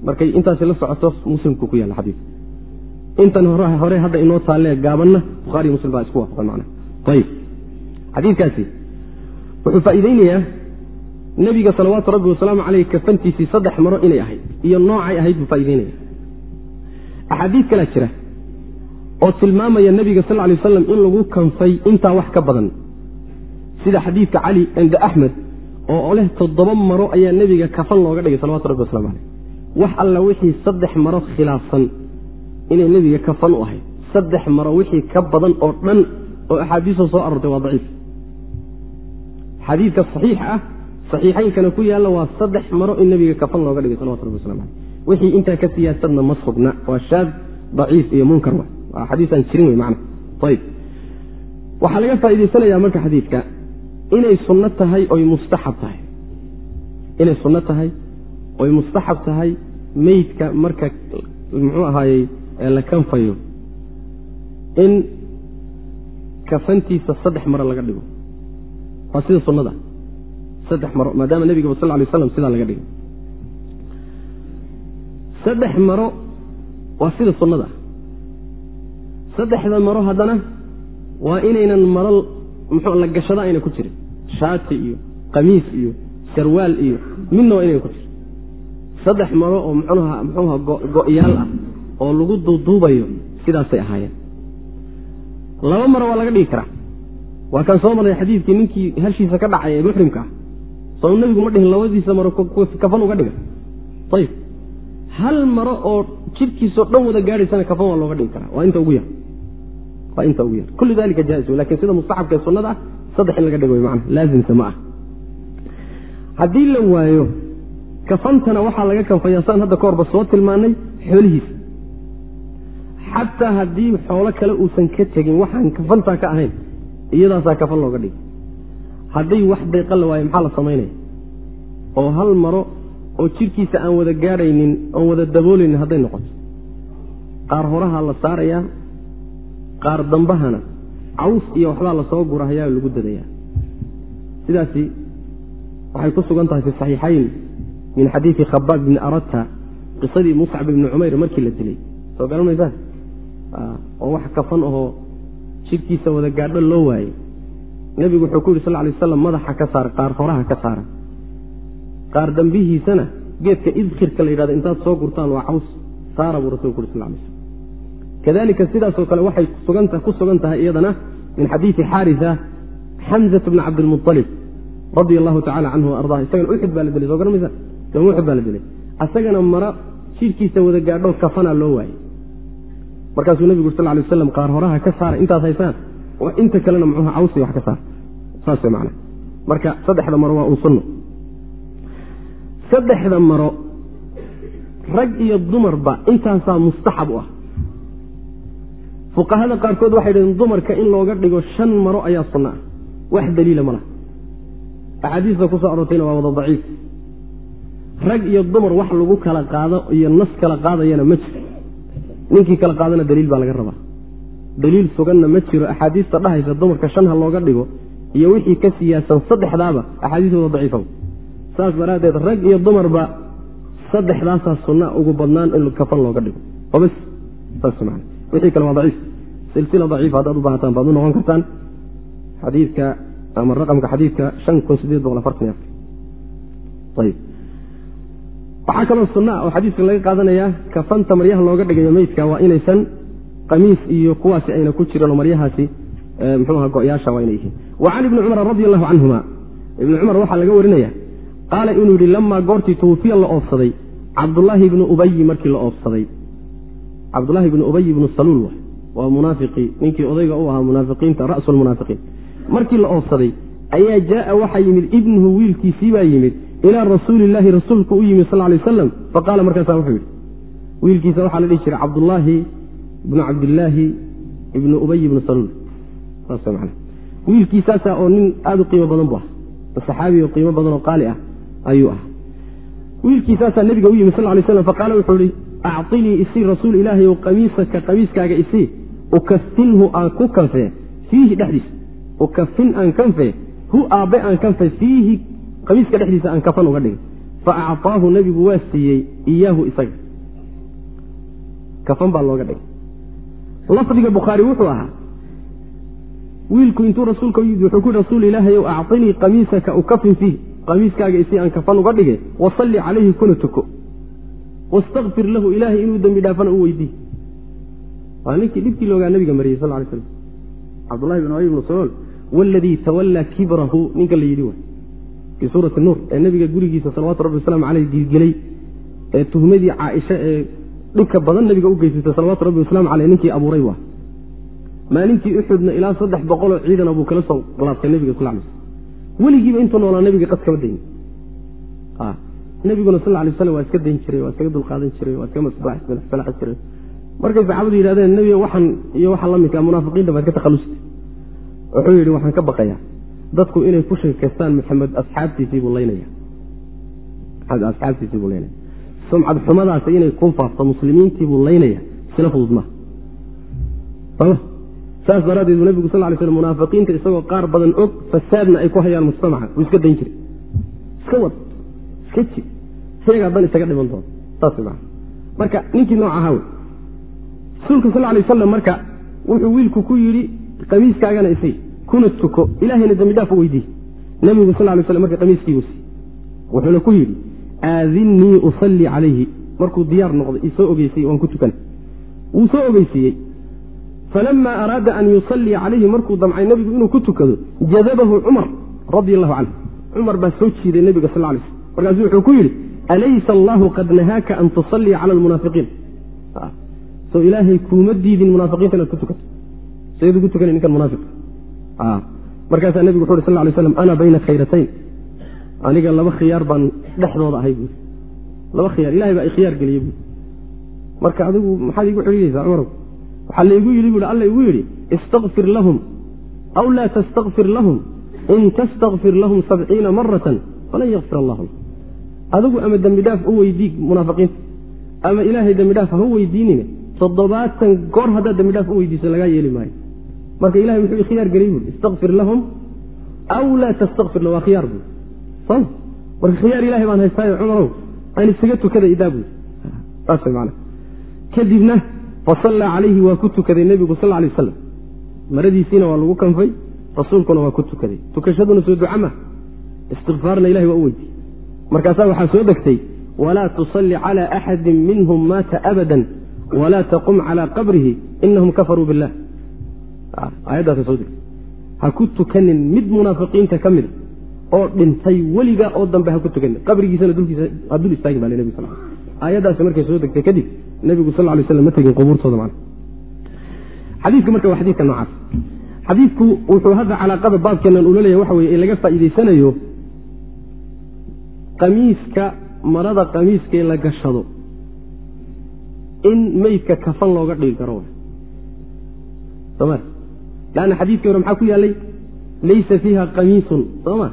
Markay intaasi la socoto muslimku ku yaalla xadiidka intan hore hadda inoo taalle gaabanna buhaari muslim baa isku waafaqan macna. Ayib xadiidkaasi wuxuu faa'iideynayaa nebiga salawaatu rabbi wasalaamu caleyh kafantiisii saddex maro inay ahayd iyo noocay ahayd buu faa'ideynaya axaadiid kalaa jira oo tilmaamaya nebiga sal ly waslam in lagu kanfay intaa wax ka badan. Sida xadiidka cali cinda axmed oo leh toddoba maro ayaa nebiga kafan looga dhigay salawatu rabbi waslamu caleyh wax alla wixii saddex maro khilaafsan inay nebiga kafan u ahayd. Saddex maro wixii ka badan oo dhan oo axaadiista soo aroortay waa daciif. Xadiidka saxiixa ah saxiixaynkana ku yaalla waa saddex maro in nebiga kafan looga dhigay salawatu rabbi waslamu caleyh wixii intaa ka siyaasadna ma sugna. Waa shaad daciif iyo munkar wa waa xadiisaan jirin wey macna. Ayib waxaa laga faa'idaysanayaa marka xadiidka inay sunno tahay oy mustaxab tahay. Inay sunno tahay oy mustaxab tahay meydka marka muxuu ahaayey la kanfayo in kafantiisa saddex maro laga dhigo waa sida sunnada saddex maro maadaama nebigaba sal lay slam sidaa laga dhigo saddex maro waa sida sunnada saddexda maro haddana waa inaynan maro muxuu la gashada ayna ku jirin shaati iyo qamiis iyo sarwaal iyo midna waa inayna ku jirin saddex maro oo muxuuha go-yaal ah oo lagu duuduubayo sidaasay ahaayeen. Laba maro waa laga dhigi karaa. Waa kaan soo marnay xadiidkii ninkii hashiisa ka dhacay ee muxrimka ah. Soo nebigu ma dhihin labadiisa maro kafan uga dhiga. Ayib hal maro oo jidhkiisoo dhan wada gaadhaysana kafan waa looga dhigi karaa. Waa inta ugu yar. Waa inta ugu yar. Kullu dalika jaa-is laakiin sida mustaxabka ee sunnada ah saddex in laga dhigo macana laazimsa ma ah. Haddii la waayo kafantana waxaa laga kanfayaa saan hadda ka horba soo tilmaanay xoolihiisa xataa haddii xoolo kale uusan ka tegin waxaan kafantaa ka ahayn iyadaasaa kafan looga dhigi hadday wax dayqa la waayo maxaa la samaynaya oo hal maro oo jidhkiisa aan wada gaadhaynin oon wada daboolaynin hadday noqoto. Qaar horaha la saarayaa qaar dambahana caws iyo waxbaa la soo gurahayaa lagu dadayaa. Sidaasi waxay ku sugan tahay fi saxiixayn min xadiidi khabaab bni arata qisadii muscab ibni cumayr markii la dilay. Soo garan maysaan oo wax kafan ahoo jidhkiisa wada gaadho loo waayey. Nebigu wuxuu ku yidhi sal lay waslam madaxa ka saara qaar horaha ka saara qaar dambihiisana geedka idkhirka la yidhahdo intaad soo gurtaan waa caws. Saara buu rasulku uri sal lay kadalika sidaasoo kale waxay ku sugan tahay iyadana min xadiidi xaarisa xamzat bni cabdilmualib radia allahu tacala canhu arda isagana uxud baa la dilay soo garmaysa uxud baa la dilay. Asagana maro jidhkiisa wada gaadho kafanaa loo waayey markaasuu nebigu sal lay waslam qaar horaha ka saara intaad haysaan inta kalena muxuuha cawsi wax ka saar. Saas macana marka saddexda maro waa un sunno. Saddexda maro rag iyo dumarba intaasaa mustaxab u ah. Fuqahada qaarkood waxay dhaheen dumarka in looga dhigo shan maro ayaa sunno ah. Wax daliila ma laha. Axaadiista ku soo aroortayna waa wada daciif. Rag iyo dumar wax lagu kala qaado iyo nas kala qaadayana ma jiro ninkii kala qaadana daliil baa laga rabaa. Daliil suganna ma jiro axaadiista dhahaysa dumarka shan ha looga dhigo iyo wixii ka siyaasan saddexdaaba axaadiistooda daciifa saas daraaddeed rag iyo dumarba saddexdaasaa sunna ugu badnaan in kafan looga dhigo. Man wixii kale waa daciif. Silsila daciifa haddaad u baahataan baad u noqon kartaan. Xadiidka ama raqamka xadiidka shan kun sideed boqol afartan afar. Ayib waxaa kaloo sunna oo xadiidka laga qaadanayaa kafanta maryaha looga dhigayo meydka waa inaysan qamiis iyo kuwaasi ayna ku jiran oo maryahaasi mxuuha go-yaasha waa inay yihiin. Wa can ibni cumar radi allahu canhuma ibni cumar waxaa laga warinaya qaala inuu yidhi lamaa goortii tuwufiya la oofsaday cabdulaahi ibnu ubayi markii la oofsaday. Cabdulahi ibnu ubay ibnu saluul waa munaafiqii ninkii odayga u ahaa munaafiqiinta rasu lmunaafiqiin markii la oofsaday ayaa jaaa waxaa yimid ibnuhu wiilkiisii baa yimid ilaa rasuuli illaahi rasuulku u yimid sal lay aslam faqaala markaasa wuxuu yidhi wiilkiisa waxaa la dhihi jiray cabdulaahi ibnu cabdillaahi ibnu ubay ibnu saluul. Wiilkiisaasa oo nin aada u qiimo badan bu ah saxaabi oo qiimo badan oo qaali ah ayuu ah wiilkiisaasaa nebiga u yimid sal lay slam faqaala wuxuu ihi acطinii isii rasuul ilaahay ow qamiisaka qamiiskaaga isii ukafinhu aan ku kanfee fiihi dhexdiisa ukafin aan kanfee hu aabbe aan kanfe fiihi qamiiska dhexdiisa aan kafan uga dhigay fa acطaahu nebigu waa siiyey iyaahu isaga. Kafan baa looga dhigay. Lafdiga bukhaari wuxuu ahaa wiilku intuu rasuulka u yimid wuxuu ku rasuul ilaahay ow acطinii qamiisaka ukafin fiih qamiiskaaga isii aan kafan uga dhige wasalli calayhi kuna tuko. Wastakfir lahu ilaahay inuu dembi dhaafana u weydiiy waa ninkii dhibkii loogaa nabiga mariyey sal lay slam cabdullahi bin ubay ibnu salool waladii tawallaa kibrahu ninka la yidhi wa fii suurati nuur ee nabiga gurigiisa salawatu rabbi wasalaamu caleyh gilgilay ee tuhmadii caaisha ee dhibka badan nabiga u geysatay salawatu rabbi wasalaamu caleyh ninkii abuuray waa maalintii uxudna ilaa saddex boqoloo ciidana buu kala soo laabtay nabiga sal weligiiba intuu noolaa nabiga qas kama dayin nabiguna sal lay slam waa iska dayn jiray waa iskaga dulqaadan jiray waa iska masalaxi jiray markay saxaabadu yidhahdeen nebiga waxan iyo waxa la munaafiqiinta baad ka takhalustay wuxuu yidhi waxaan ka baqayaa dadku inay ku sheekaystaan maxamed asxaabtiisii buu laynaya. Asxaabtiisii buu laynaya. Sumcad xumadaas inay ku faafto muslimiintii buu laynaya sila fudud maha sama saas daraaddeed buu nebigu sal lay slam munaafiqiinta isagoo qaar badan og fasaadna ay ku hayaan mujtamaca. Buu iska dayn jiray. Iska wad. Iska jir. Iyagaa dan isaga dhiman doona saas maa marka ninkii nooc ahaa wey. Rasuulka sal lay wasalam marka wuxuu wiilku ku yidhi qamiiskaagana isay kuna tuko ilahayna dembi dhaaf u weydiiy nebigu sal lay slam marka qamiiskii usi wuxuuna ku yidhi aadinnii usallii calayhi. Markuu diyaar noqday isoo ogeysiiyey waan ku tukan wuu soo ogeysiiyey falamaa araada an yusallia calayhi markuu damcay nebigu inuu ku tukado jadabahu cumar radia allahu canhu. Cumar baa soo jiiday nebiga sal lay slm markaasuu wuxuu ku yidhi alaysa allahu qad nahaaka an tusallia cala almunaafiqiin. Soo ilaahay kuuma diidin munaafiqiinta inaad ku tukato. Sayad ugu tukanay ninkan munaafiq markaasaa nebigu wuxu uri sal ly slam ana bayna khayratayn aniga laba khiyaar baan dhexdooda ahay buuri laba khiyaar ilahay baa i khiyaar geliyey buuri marka adigu maxaad iigu xidhiidaysaa cumarow waxaa laigu yidhi buui alla igu yidhi istakfir lahum aw laa tastakfir lahum in tastakfir lahum sabciina maratan falan yakfir allah adigu ama dembi dhaaf u weydii munaafiqiinta ama ilaahay dembi dhaaf ha weydiinine toddobaatan goor haddaad dembi dhaaf u weydiisa lagaa yeeli maayo marka ilahay muxuu khiyaar geliyey buui istakfir lahum aw laa tastakfir lahum waa khiyaar buui soo? Marka khiyaar ilahay baan haystaayo cumarow aan isaga tukada idaa buui saas man kadibna fasallaa calayhi waa ku tukaday nebigu sal lay aslam maradiisiina waa lagu kanfay rasuulkuna waa ku tukaday. Tukashaduna soo ducama istikfaarna ilahay waa u weydiy markaasaa waxaa soo degtay walaa tusalli cala axadin minhum maata abadan walaa taqum calaa qabrihi inahum kafaruu billah aayaddaasa soo degtay ha ku tukanin mid munaafiqiinta ka mida oo dhintay weligaa oo dambe ha ku tukanin. Qabrigiisana dulkiisa ha dul istaagin baa nbig sal aayaddaasi markay soo degtay kadib nebigu sal lay slam ma tegin qubuurtooda man xadiidku marka waa xadiidka noocaas. Xadiidku wuxuu hadda calaaqada baabkeenan ula leeyahy waxa weye ee laga faa'iidaysanayo qamiiska marada qamiiskaee la gashado in meydka kafan looga dhigi karo. Soma lanna xadiidkii hore maxaa ku yaallay laysa fiiha qamiisun sooma.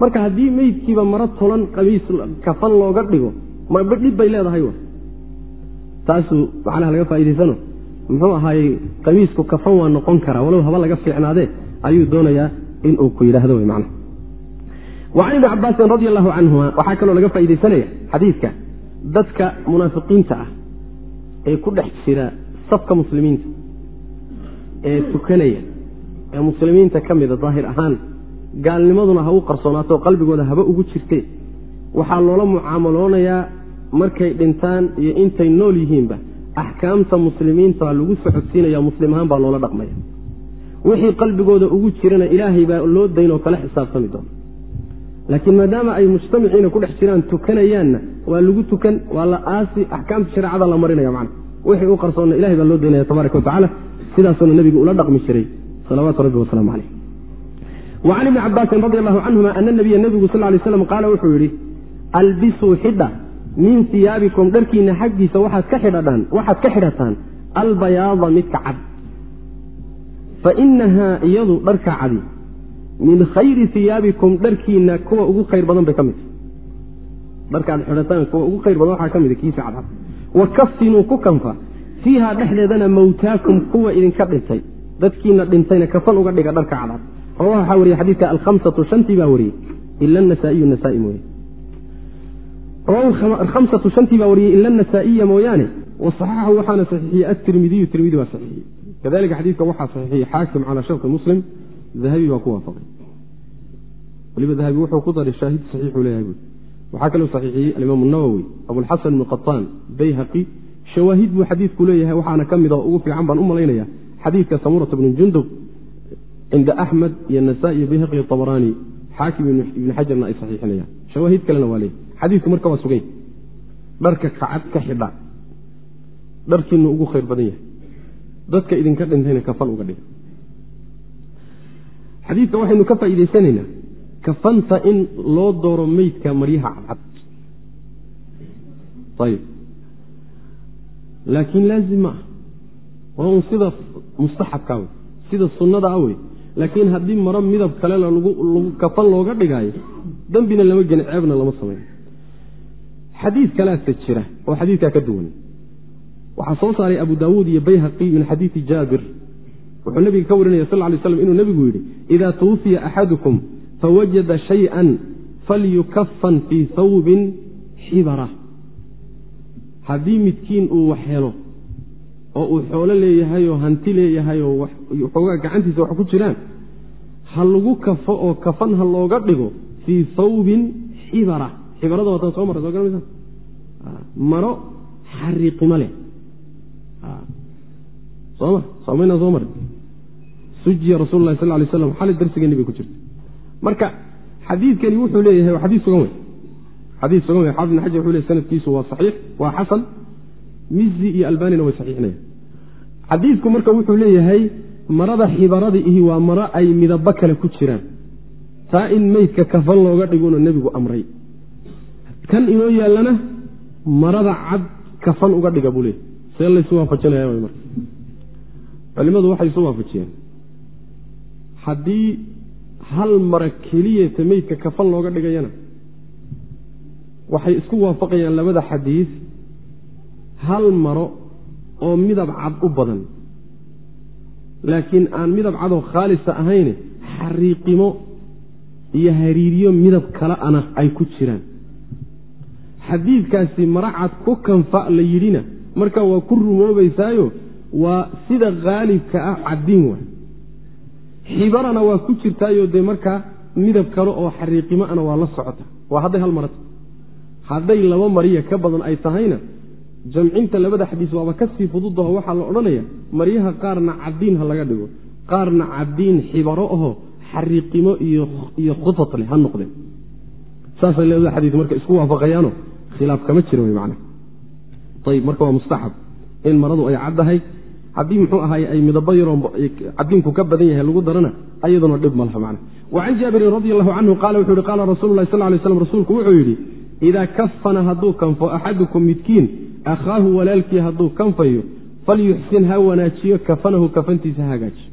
Marka haddii meydkiiba maro tolan qamiis kafan looga dhigo maba dhib bay leedahay taasuu macnaha laga faa'idaysano muxuu ahaayey qamiisku kafan waa noqon karaa walow haba laga fiicnaadee ayuu doonayaa inuu ku yidhaahdo wy macnaha wa can ibni cabaasin radi allahu canhuma waxaa kaloo laga faaidaysanaya xadiidka dadka munaafiqiinta ah ee ku dhex jira safka muslimiinta ee tukanaya ee muslimiinta ka mida daahir ahaan gaalnimaduna ha u qarsoonaato qalbigooda haba ugu jirte. Waxaa loola mucaamaloonayaa markay dhintaan iyo intay nool yihiinba axkaamta muslimiinta lagu socodsiinaya muslim ahaan baa loola dhaqmaya. Wixii qalbigooda ugu jirana ilaahay baa loo daynoo kala xisaabtami doona. Laakiin maadaama ay mujtamaciina ku dhex jiraan tukanayaanna waa lagu tukan waa la aasi axkaamta shareecada la marinaya man wixii u qarsoonna ilahay baa loo daynaya tabaaraka watacaala sidaasuna nebigu ula dhaqmi jiray. Salawaatu rabbi wasalaamu caleyh wa can ibni cabaasin radi allahu canhuma ana nabiya nebigu sal lay slam qaala wuxuu yidhi albisuu xidha min iyaabikum dharkiina xaggiisa waxaad ka xidhataan albayaada midka cad. Fa inahaa iyadu dharka cadi min khayri iyaabikum dharkiina kuwa ugu khayr badan bay ka mid dharka aad xidhataan kuwa ugu khayr badan waxaa ka mid kiisa cadcad wa kafinuu ku kanfa fiiha dhexdeedana mawtaakum kuwa idinka dhintay. Dadkiina dhintayna kafan uga dhiga dharka cadcad rawaha waxaa wariye xadiidka alhamsatu shantii baa wariyey. Ila nasaaiyu nasaai mooye. Hamsatu shantii baa wariyey ila nasaa'iya mooyaane. Wasaxaxahu waxaana saxiixiyey. Atirmidiyu tirmidi waa saxiixiyey. Kadalika xadiidka waxaa saxiixiyey xaakim calaa sharti muslim. Dahabi baa ku waafaqay. Waliba dahabi wuxuu ku daray shaahid saxiixuu leeyahay buui waxaa kaloo saxiixiyey alimaam nawowi abulxasan ibnu qataan bayhaqi shawaahid buu xadiidku leeyahay waxaana ka mid a ugu fiican baan u malaynaya. Xadiidka samurata bni jundub cinda axmed iyo nasaa iyo bayhaqi abaraani xaakim ibni xajarna ay saxiixinayaan. Shawaahid kalena waa leeyahy xadiidku marka waa sugay dharka kacad ka xidha dharkiinu ugu khayr badan yahay. Dadka idinka dhintayna kafan uga dhiga xadiidka waxaynu ka faa'iidaysanaynaa kafanta in loo dooro meydka maryaha cadcad laakiin laazim ma ah. Waa un sida mustaxabkaa wey sida sunnada ah wey. Laakiin haddii maro midab kalena kafan looga dhigaayo dembina lama geni ceebna lama samayn. Xadiid kalaasa jira oo xadiidkaa ka duwan. Waxaa soo saaray abu daawuud iyo bayhaqi min xadiidi jaabir. Wuxuu nabiga ka warinaya sal lay slam inuu nebigu yidhi idaa twufiya axadukum fawajada shay-an falyukafan fii hawbin xibara haddii midkiin uu wax helo oo uu xoolo leeyahay oo hanti leeyahay oo xoogaa gacantiisa wax ku jiraan ha lagu kafo oo kafan ha looga dhigo fii hawbin xibara. Xibarada waataan soo marray soo garanaysa maro xariiqimo leh. Soma somaynaa soo maray sujiya rasul lahi sal lay slam xali darsigeeni bay ku jirta marka xadiidkani wuxuu leeyahay waa xadiis sugan wey xaafid ibn xajar wuxuu le sanadkiisu waa saxiix waa xasan mizi iyo albanina way saxiixinayaan. Xadiidku marka wuxuu leeyahay marada xibarada ihi waa maro ay midabo kale ku jiraan. Taa in meydka kafan looga dhiguna nebigu amray. Kan inoo yaallana marada cad kafan uga dhiga buu leeyahy see laysu waafajinaya marka. Culimadu waxay isu waafajiyeen haddii hal mara keliyata meydka kafan looga dhigayana waxay isku waafaqayaan labada xadiis hal maro oo midab cad u badan. Laakiin aan midab cadoo khaalisa ahayne xariiqimo iyo hariiriyo midab kale ana ay ku jiraan. Xadiidkaasi maro cad ku kanfa la yidhina marka waa ku rumoobaysaayo waa sida khaalibka ah caddiin waay. Xibarana waa ku jirtaayo dee markaa midab kale oo xariiqimo ana waa la socota. Waa hadday hal marata hadday laba mariya ka badan ay tahayna jamcinta labada xadiis waaba ka sii fududaho waxaa la odhanaya maryaha qaarna cadiin ha laga dhigo. Qaarna cadiin xibaro aho xariiqimo iyo khufat leh ha noqdeen. Saasay labada xadiis marka isku waafaqayaano khilaaf kama jiro wy man ayb marka waa mustaxab in maradu ay caddahay haddii muxuu ahaay ay midabo yaroo cadiinku ka badan yahay lagu darana ayaduna dhib ma laha man wacan jaabirin radi allahu canhu qala wuxuu yihi qaala rasulu lahi sal lay slam rasuulku wuxuu yidhi idaa kafana hadduu kanfo axadukum midkiin akhaahu walaalkii hadduu kanfayo falyuxsin ha wanaajiyo kafanahu kafantiisa ha hagaajiyo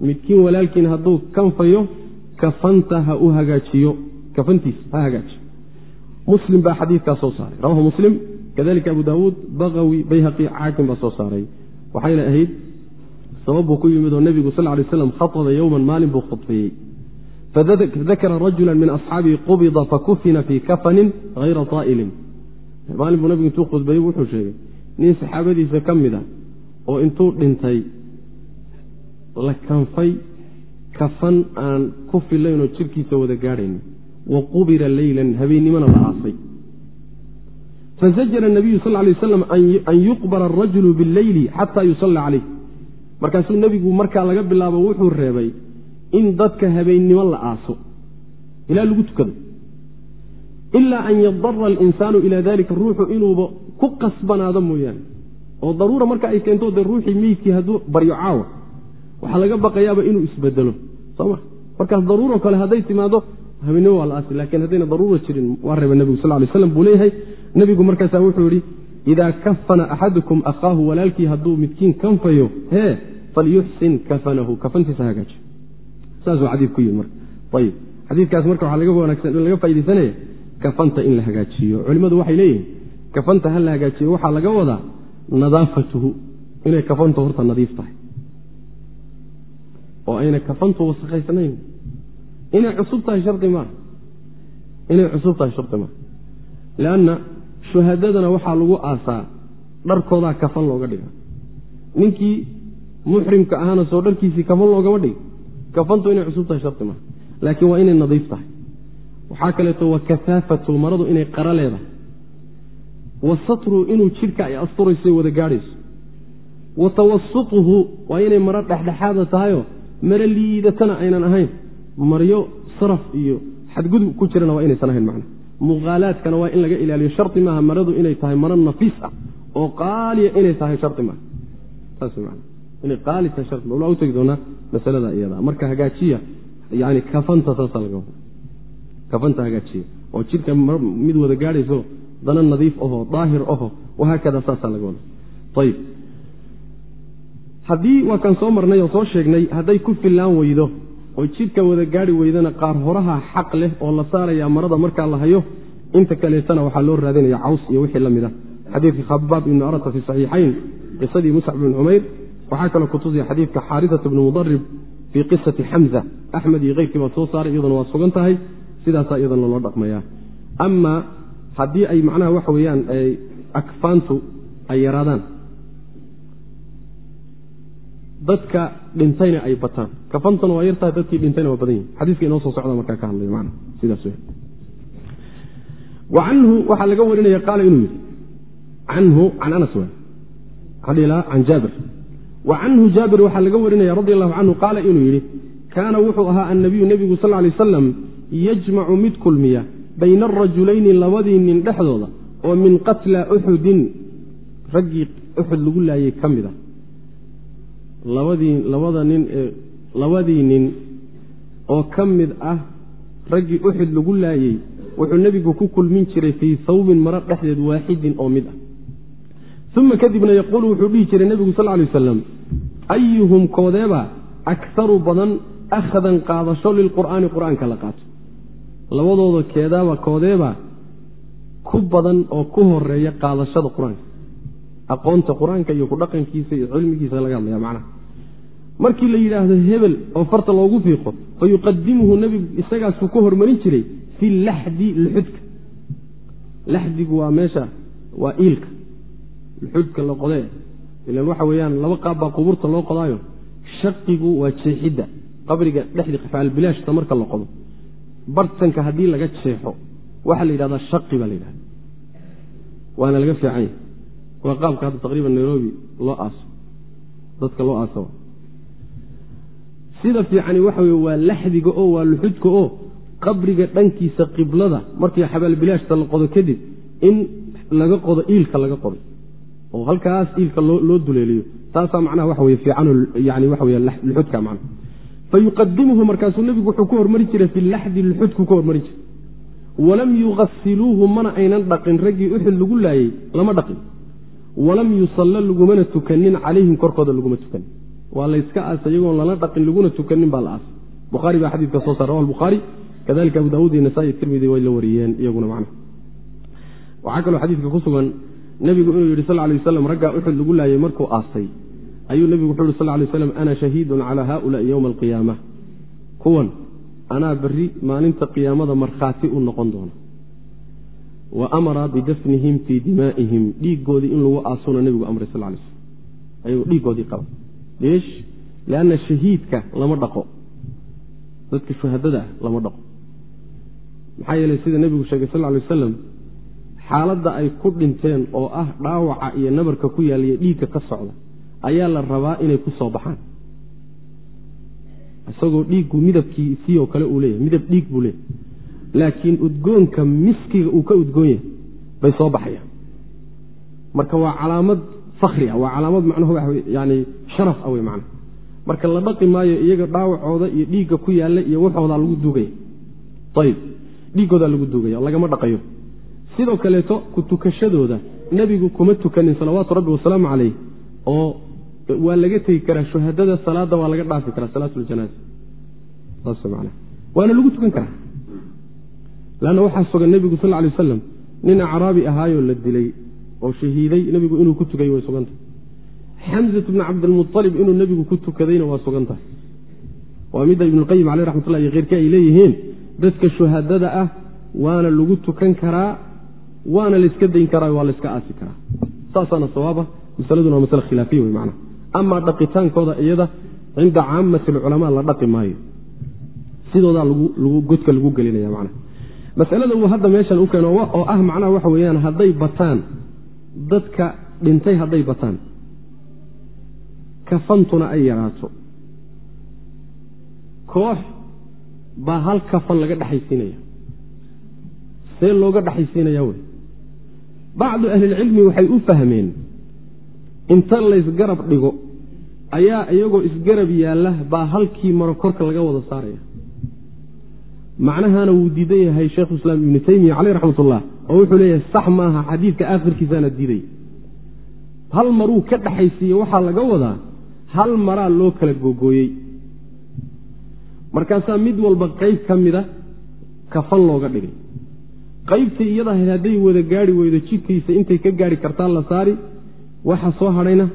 midkiin walaalkiin hadduu kanfayo kafanta ha u hagaajiyo kafantiisa ha hagaajiyo muslim baa xadiidkaa soo saaray rawahu muslim kadalika abu daawuud baqawi bayhaqi xaakim baa soo saaray waxayna ahayd sabab buu ku yimid oo nebigu sal lay slam khaطba yowman maalin buu khudbeeyey fadakara rajula min asxaabihi qubida fakufina fii kafanin hayra taa'ilin maalin buu nabigu intuu khudbeeyey wuxuu sheegay nin saxaabadiisa ka mid a oo intuu dhintay la kanfay kafan aan ku filaynoo jirkiisa wada gaadhayn wa qubira leylan habeennimona la aasay fazajara nabiyu sal lay waslam an yuqbara arajulu billeyli xataa yusalla calayh markaasuu nebigu markaa laga bilaabo wuxuu reebay in dadka habeennimo la aaso ilaa lagu tukado. Ilaa an yadara alinsaanu ilaa dalika ruuxu inuuba ku qasbanaado mooyaane. Oo daruura marka ay keento dee ruuxii meydkii hadduu baryo caawa waxaa laga baqayaaba inuu isbedelo. Soma markaas daruuro kale hadday timaado habeennimo waa la aasi lakiin haddayna daruura jirin waa reeba nebigu sal lay slam buu leeyahay. Nebigu markaasaa wuxuu yidhi idaa kafana axadukum akhaahu walaalkii hadduu midkiin kanfayo hee falyuxsin kafanahu. Kafantiisa hagaaji saasuu xadiid ku yimid marka. Ayib. Xadiidkaas marka waxaa laga wanaagsan laga faa'idaysanaya kafanta in la hagaajiyo. Culimmadu waxay leeyihiin kafanta ha la hagaajiyo waxaa laga wadaa nadaafatuhu inay kafantu horta nadiif tahay. Oo ayna kafantu wasakhaysnayn. Inay cusub tahay shari maaha. Inay cusub tahay shardi maaha. Leanna shuhadadana waxaa lagu aasaa dharkoodaa kafan looga dhiga ninkii muxrimka ahaana soo dharkiisii kafan loogama dhig kafantu inay cusub tahay shardi maaha laakiin waa inay nadiif tahay. Waxaa kaleeto wa kasaafatu maradu inay qara leedahay. Wa satru inuu jidhka ay asturayso wada gaadhayso. Wa tawasutuhu waa inay maro dhexdhexaada tahayoo maro liidatana aynan ahayn. Maryo saraf iyo xadgudub ku jirana waa inaysan ahayn macna. Muqaalaadkana waa in laga ilaaliyo shardi maaha maradu inay tahay maro nafiis ah oo qaaliya inay tahay shardi maaha inay qaali tahay shardi ma u tegi doonaa masalada iyada. Marka hagaajiya yani kafanta saasa laga wada kafanta hagaajiya. Oo jidhka mid wada gaadhayso dana nadiif aho daahir aho wahaakada saasaa laga wada ayib haddii waa kaan soo marnay oo soo sheegnay hadday ku fillaan weydo oo jidhka wada gaari weydana qaar horaha xaq leh oo la saaraya marada markaa la hayo inta kaleetana waxaa loo raadinaya caws iyo wixii la mid a xadiidka khabaab ibni arata fi saxiixayn qisadii muscab bn cumayr waxaa kaloo kutusaya xadiidka xaarisata bni mudarib fii qisati xamza axmed iyo keyrkii baa soo saaray iyaduna waa sugan tahay sidaasaa iyadana loo dhaqmaya ama haddii ay macnaha waxa weeyaan akfaantu ay yaraadaan dadka dhintayna ay bataan. Kafantuna waa yartahay dadkii dhintayna waa badan yihiin xadiiska inoo soo socda markaa ka hadlay man sidaas wa canhu waxaa laga warinaya qaala inuu yidhi canhu can anas w adhila can jaabir wa canhu jaabir waxaa laga warinaya radi allahu canhu qaala inuu yidhi kaana wuxuu ahaa annabiyu nebigu sal lay wasalam yajmacu mid kulmiya bayna arajulayni labadii nin dhexdooda oo min qatla uxudin raggii uxud lagu laayay ka mid a labadii nin oo ka mid ah raggii uxud lagu laayey wuxuu nebigu ku kulmin jiray fii hawbin maro dhexdeed waaxidin oo mid ah. Uma kadibna yaquulu wuxuu dhihi jiray nebigu sal lay wasalam ayuhum koodeeba akharu badan akhdan qaadasho lilqur'aani qur'aanka la qaato labadooda keedaaba koodeeba ku badan oo ku horreeya qaadashada qur'aanka aqoonta qur'aanka iyo ku dhaqankiisa iyo cilmigiisa laga hadlaya macnaha markii la yidhaahdo hebel oo farta loogu fiiqo fa yuqadimuhu nebigu isagaasuu ka hormarin jiray fi laxdi luxudka laxdigu waa meesha waa iilka luxudka la qodee ilan waxa weeyaan laba qaab baa qubuurta loo qodaayo. Shaqigu waa jeexidda. Qabriga dhexdii qafaalbilaashta marka la qodo. Bartanka haddii laga jeexo waxaa la yidhahdaa shaqi baa la yidhahda waana laga fiican yahay. Waa qaabka hadda taqriiban nairobi loo aaso. Dadka loo aaso. Sida fiicani waxa weye waa laxdiga oo waa luxudka oo qabriga dhankiisa qiblada markii xabaalbilaashta la qodo kadib in laga qodo iilka laga qodo oo halkaas iilka loo duleeliyo. Taasaa macnaha waxa weye fiican yani waxa wey luxudka macna fa yuqadimuhu markaasuu nebigu wuxuu ku hormarin jiray fi laxdi luxudku ka hormarin jiray. Walam yugasiluuhu mana aynan dhaqin raggii uxud lagu laayey lama dhaqin. Walam yusalla lagumana tukanin calayhim korkooda laguma tukanin waa layska aasay iyagoon lala dhaqin laguna tukanin baa la aasay bukhaari baa xadiidka soo saar rawa bukhaari kadalika abu daawuud iyo nasaai tirmidi way la wariyeen iyaguna macna waxaa kaloo xadiidka ku sugan nebigu inuu yidhi sal lay waslam raggaa uxud lagu laayay markuu aasay ayuu nebigu wuxuu yihi sal lay waslam ana shahiidun calaa haulaai yowma alqiyaama. Kuwan anaa berri maalinta qiyaamada markhaati u noqon doona wa amara bidafnihim fii dimaa'ihim dhiiggoodii in lagu aasuna nebigu amray sal lay slm ayuu dhiiggoodii qaba leesh lianna shahiidka lama dhaqo. Dadka shuhadada ah lama dhaqo. Maxaa yeelay sida nebigu sheegay sal lay wasalam xaaladda ay ku dhinteen oo ah dhaawaca iyo nabarka ku yaallaya dhiigga ka socda ayaa la rabaa inay ku soo baxaan. Isagoo dhiiggu midabkiisii oo kale uu leeyahy midab dhiig buu leeyahy laakiin udgoonka miskiga uu ka udgoon yahay bay soo baxayaan. Marka waa calaamad fakri ah waa calaamad macnahu yani sharaf ah wey macnaha. Marka la dhaqi maayo iyaga dhaawacooda iyo dhiigga ku yaalla iyo waxoodaa lagu duugaya ayib dhiiggoodaa lagu duugaya lagama dhaqayo sidoo kaleeto ku tukashadooda nebigu kuma tukanin salawaatu rabbi wasalaamu caleyh oo waa laga tegi karaa shuhadada salaada waa laga dhaafi karaa salaatuljanaaza waana lagu tukan karaa. Lanna waxaa sugan nebigu sal lay wasalam nin acraabi ahaayoo la dilay oo shahiiday nebigu inuu ku tukay way sugan tahay. Xamzat bni cabdilmualib inuu nebigu ku tukadayna waa sugan tahay. Waa midda ibnuqayim caleyh raxmatullah iyo keyrkii ay leeyihiin dadka shuhadada ah waana lagu tukan karaa waana layska dayn karaa waa layska aasi karaa saasaana sawaaba masaladuna waa masale khilaafiya wey macnaha amaa dhaqitaankooda iyada cinda caamati alculamaa la dhaqi maayo sidoodaa godka lagu gelinaya macnaha masalada uu hadda meeshan u keeno oo ah macnaha waxa weeyaan hadday bataan dadka dhintay hadday bataan kafantuna ay yaraato koox baa hal kafan laga dhexaysiinaya see looga dhexaysiinaya wey bacdu ahlilcilmi waxay u fahmeen inta laysgarab dhigo ayaa iyagoo isgarab yaalla baa halkii maro korka laga wada saaraya. Macnahaana wuu diidan yahay sheikhu islaam ibnu taymiya caleyh raxmatullah oo wuxuu leeyahay sax maaha xadiidka aakhirkiisaana diiday. Hal maruu ka dhexaysiiye waxaa laga wadaa hal maraa loo kala googooyey. Markaasaa mid walba qayb ka mida kafan looga dhigay qaybtii iyada ahayd hadday wada gaari weydo jidhkiisa intay ka gaari kartaan la saari waxa soo hadhayna.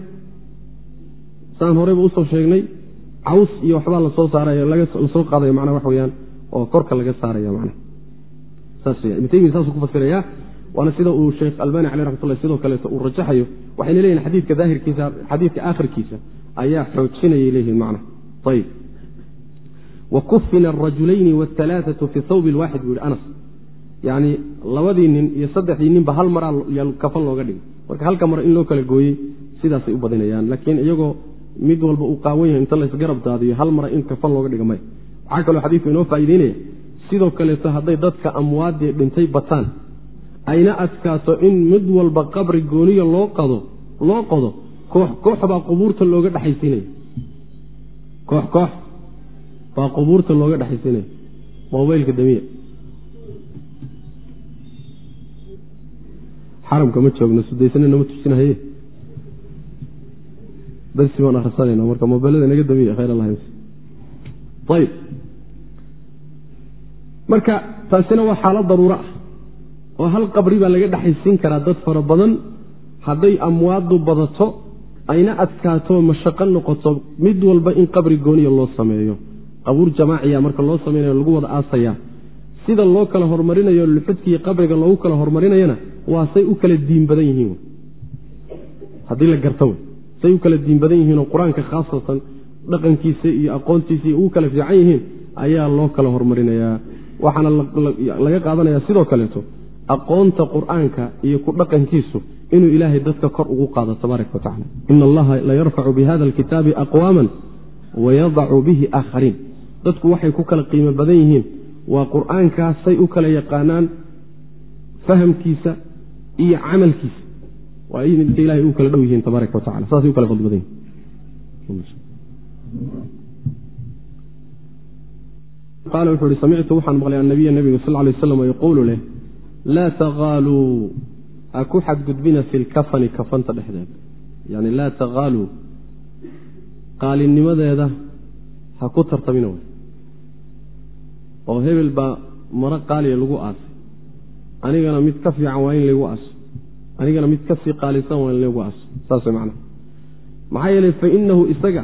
Saan horeyba u soo sheegnay caws iyo waxbaa la soo saaraya la soo qaadaya macnaa wax weyaan oo korka laga saaraya weya ibnu taymiya saasuu ku fasiraya waana sida uu sheekh albani caleh raxmatullah sidoo kaleeto uu rajaxayo. Waxayna leeyihiin xadiidka daahirkiisa xadiidka aakhirkiisa ayaa xoojinayay leeyihiin macnaha. Ayib wa kufina arajulayni waalhalaaatu fi thawbi lwaaxid buu yihi anas yacni labadii nin iyo saddexdii ninba hal maraa kafan looga dhigay marka halka mara in loo kala gooyey sidaasay u badinayaan laakiin iyagoo mid walba uu qaawan yahay inta laysgarab daadiyo hal mara in kafan looga dhiga maya waxaa kaloo xadiidku inoo faa'ideynaya sidoo kaleeto hadday dadka amwaaddii dhintay bataan ayna adkaato in mid walba qabri gooniya loo qado loo qodo koox koox baa qubuurta looga dhexaysiinaya koox koox baa qubuurta looga dhexaysiinaya mobaylka damiya xaramka ma joogno sudaysana nama tusinahaye darsi baan akhrisanayna marka mobaylada naga damiya khayr allah ayib marka taasina waa xaalad daruuro ah oo hal qabri baa laga dhexaysiin karaa dad fara badan. Hadday amwaaddu badato ayna adkaato mashaqo noqoto mid walba in qabri gooniya loo sameeyo. Qabuur jamaaciya marka loo samaynayo lagu wada aasayaa sida loo kala hormarinayo luxudkiiyo qabriga loogu kala hormarinayana waa say u kala diin badan yihiin haddii la garto say u kala diin badan yihiinoo qur'aanka khaasatan dhaqankiisa iyo aqoontiisa ugu kala fiican yihiin ayaa loo kala hormarinayaa. Waxaana laga qaadanayaa sidoo kaleeto aqoonta qur'aanka iyo ku dhaqankiisu inuu ilaahay dadka kor ugu qaado tabaaraka watacala ina allaha la yarfacu bihada alkitaabi aqwaaman wayadacu bihi aakhariin dadku waxay ku kala qiimo badan yihiin waa qur'aankaas say u kala yaqaanaan fahamkiisa iyo camalkiisa. Waa idinka ilahay u kala dhow yihiin tabaaraka watacala saasay u kala fadli badan yihiin qaala wuxuu ihi samictu waxaan maqlay annabiya nebiga sal lay aslam yaquulu leh laa taqaaluu ha ku xadgudbina fi lkafani kafanta dhexdeeda yani laa taqaaluu qaalinimadeeda ha ku tartamina oo hebel baa maro qaaliya lagu aasay. Anigana mid ka fiican waa in laygu aaso. Anigana mid ka sii qaalisan waa in laygu aaso. Saas macnaha. Maxaa yeelay fa inahu isaga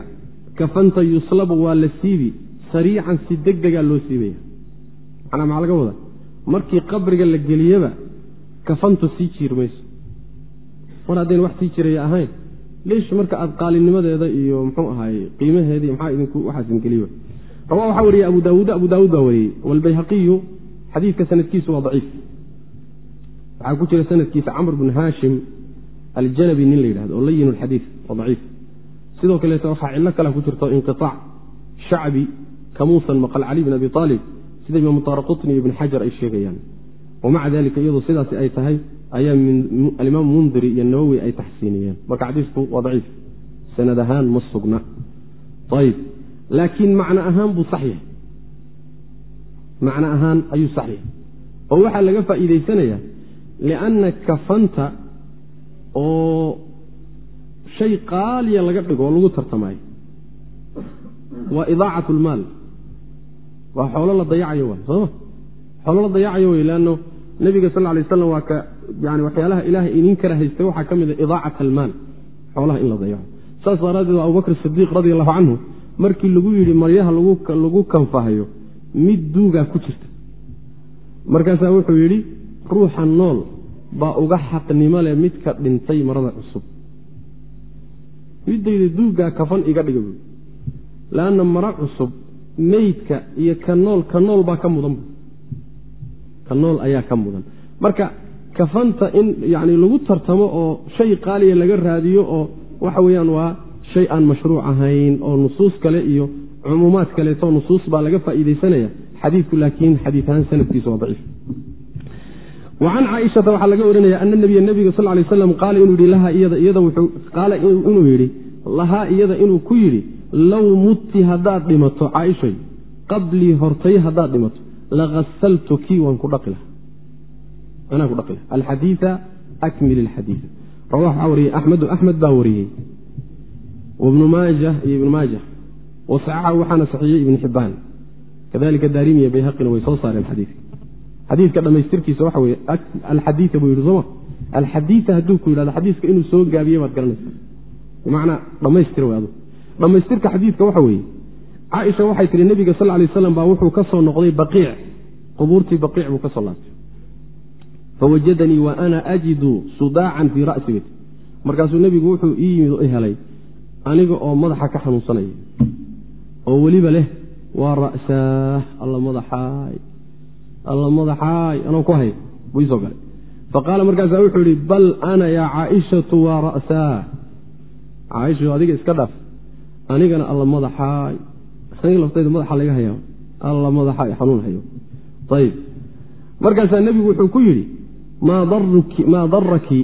kafanta yuslabu waa la siibi sariican si deg degaa loo siibaya. Macnaa maxaa laga wadaa? Markii qabriga la geliyaba kafantu sii jiir mar haddayn wax sii jiraya ahayn liish marka aad qaalinimadeeda iyo muxuu ahaay qiimaheedii maxaa idinku waxaasin geliya rawa waxaa wariyey abu daawuud abu daawuud baa wariyey. Walbayhaqiyu xadiidka sanadkiisu waa daciif. Waxaa ku jira sanadkiisa camr bn haashim aljanabi nin la yidhahdo oo layin lxadiid oo daciif. Sidoo kaleeto waxaa cillo kale ku jirto inqiaac shacbi kamuusan maqal cali bn abi aalib sida imaamu taaraqutni ibn xajar ay sheegayaan. Wamaca dalika iyadoo sidaasi ay tahay ayaa alimaam mundiri iyo nawowi ay taxsiiniyeen. Marka xadiisku waa daciif. Sanad ahaan ma sugna. Ayb laakiin macno ahaan buu sax yahay. Macno ahaan ayuu sax yahay. Oo waxaa laga faa'iidaysanayaa lianna kafanta oo shay qaaliya laga dhigo oo lagu tartamaayo waa idaacat lmaal waa xoolo la dayacayo waay sooma xoolo la dayacayo wey leanno nebiga sal lay aslam waa ka yani waxyaalaha ilaahay inin kala haystay waxaa ka mid a idaacat almaal xoolaha in la dayaco. Saas daraaddeed abubakr sidiiq radi allahu canhu markii lagu yidhi maryaha lagu kanfahayo mid duugaa ku jirta. Markaasaa wuxuu yidhi ruuxa nool baa uga xaqnimo leh midka dhintay marada cusub. Midayda duuggaa kafan iga dhiga buui leanna maro cusub meydka iyo ka nool ka nool baa ka mudanba ka nool ayaa ka mudan. Marka kafanta in yani lagu tartamo oo shay qaaliya laga raadiyo oo waxa weeyaan waa shay aan mashruuc ahayn oo nusuus kale iyo cumuumaad kaleeto nusuus baa laga faa'iidaysanaya xadiidku laakiin xadiiahaan sanadkiisu waa daciif. Wa can caaishata waxaa laga warinaya ana nabiya nebiga sal lay aslam qaala inuu yidhi lahaa iyada iyada qaala inuu yidhi lahaa iyada inuu ku yidhi low mutti haddaad dhimato caaishay qablii hortay haddaad dhimato laasaltuki waan ku dhaqi laha anaa ku dhaqi laha alxadiia akmil alxadiia rawa waxaa wariyey axmedu axmed baa wariyey wabnu maaja iyo ibnu maaja wasaxaxa waxaana saxiiyey ibn xibaan kadalika daarimiya bayhaqina way soo saareen xadiidka xadiidka dhammaystirkiisa waxa weye alxadiia buu yidhi sooma alxadiia hadduu ku yidhahdo xadiiska inuu soo gaabiye baad garanaysa bimacnaa dhammaystir way adu dhammaystirka xadiidka waxa weeye caaisha waxay tihi nebiga sal lay aslam baa wuxuu ka soo noqday baqiic qubuurtii baqiic buu ka soo laabtay fawajadanii wa ana ajidu sudaacan fii ra'si markaasuu nebigu wuxuu ii yimid helay aniga oo madaxa ka xanuunsanaya. Oo weliba leh waa ra'saah. Alla madaxaay. Alla madaxaay. Anoo ku hay buu iisoo galay. Faqaala markaasaa wuxuu yihi bal ana yaa caaishatu waa ra'saah. Caaisha adiga iska dhaaf anigana alla madaxaay. Aniga laftayda madaxa laga haya alla madaxaay xanuun hayo. Ayib markaasaa nebigu wuxuu ku yidhi maa daraki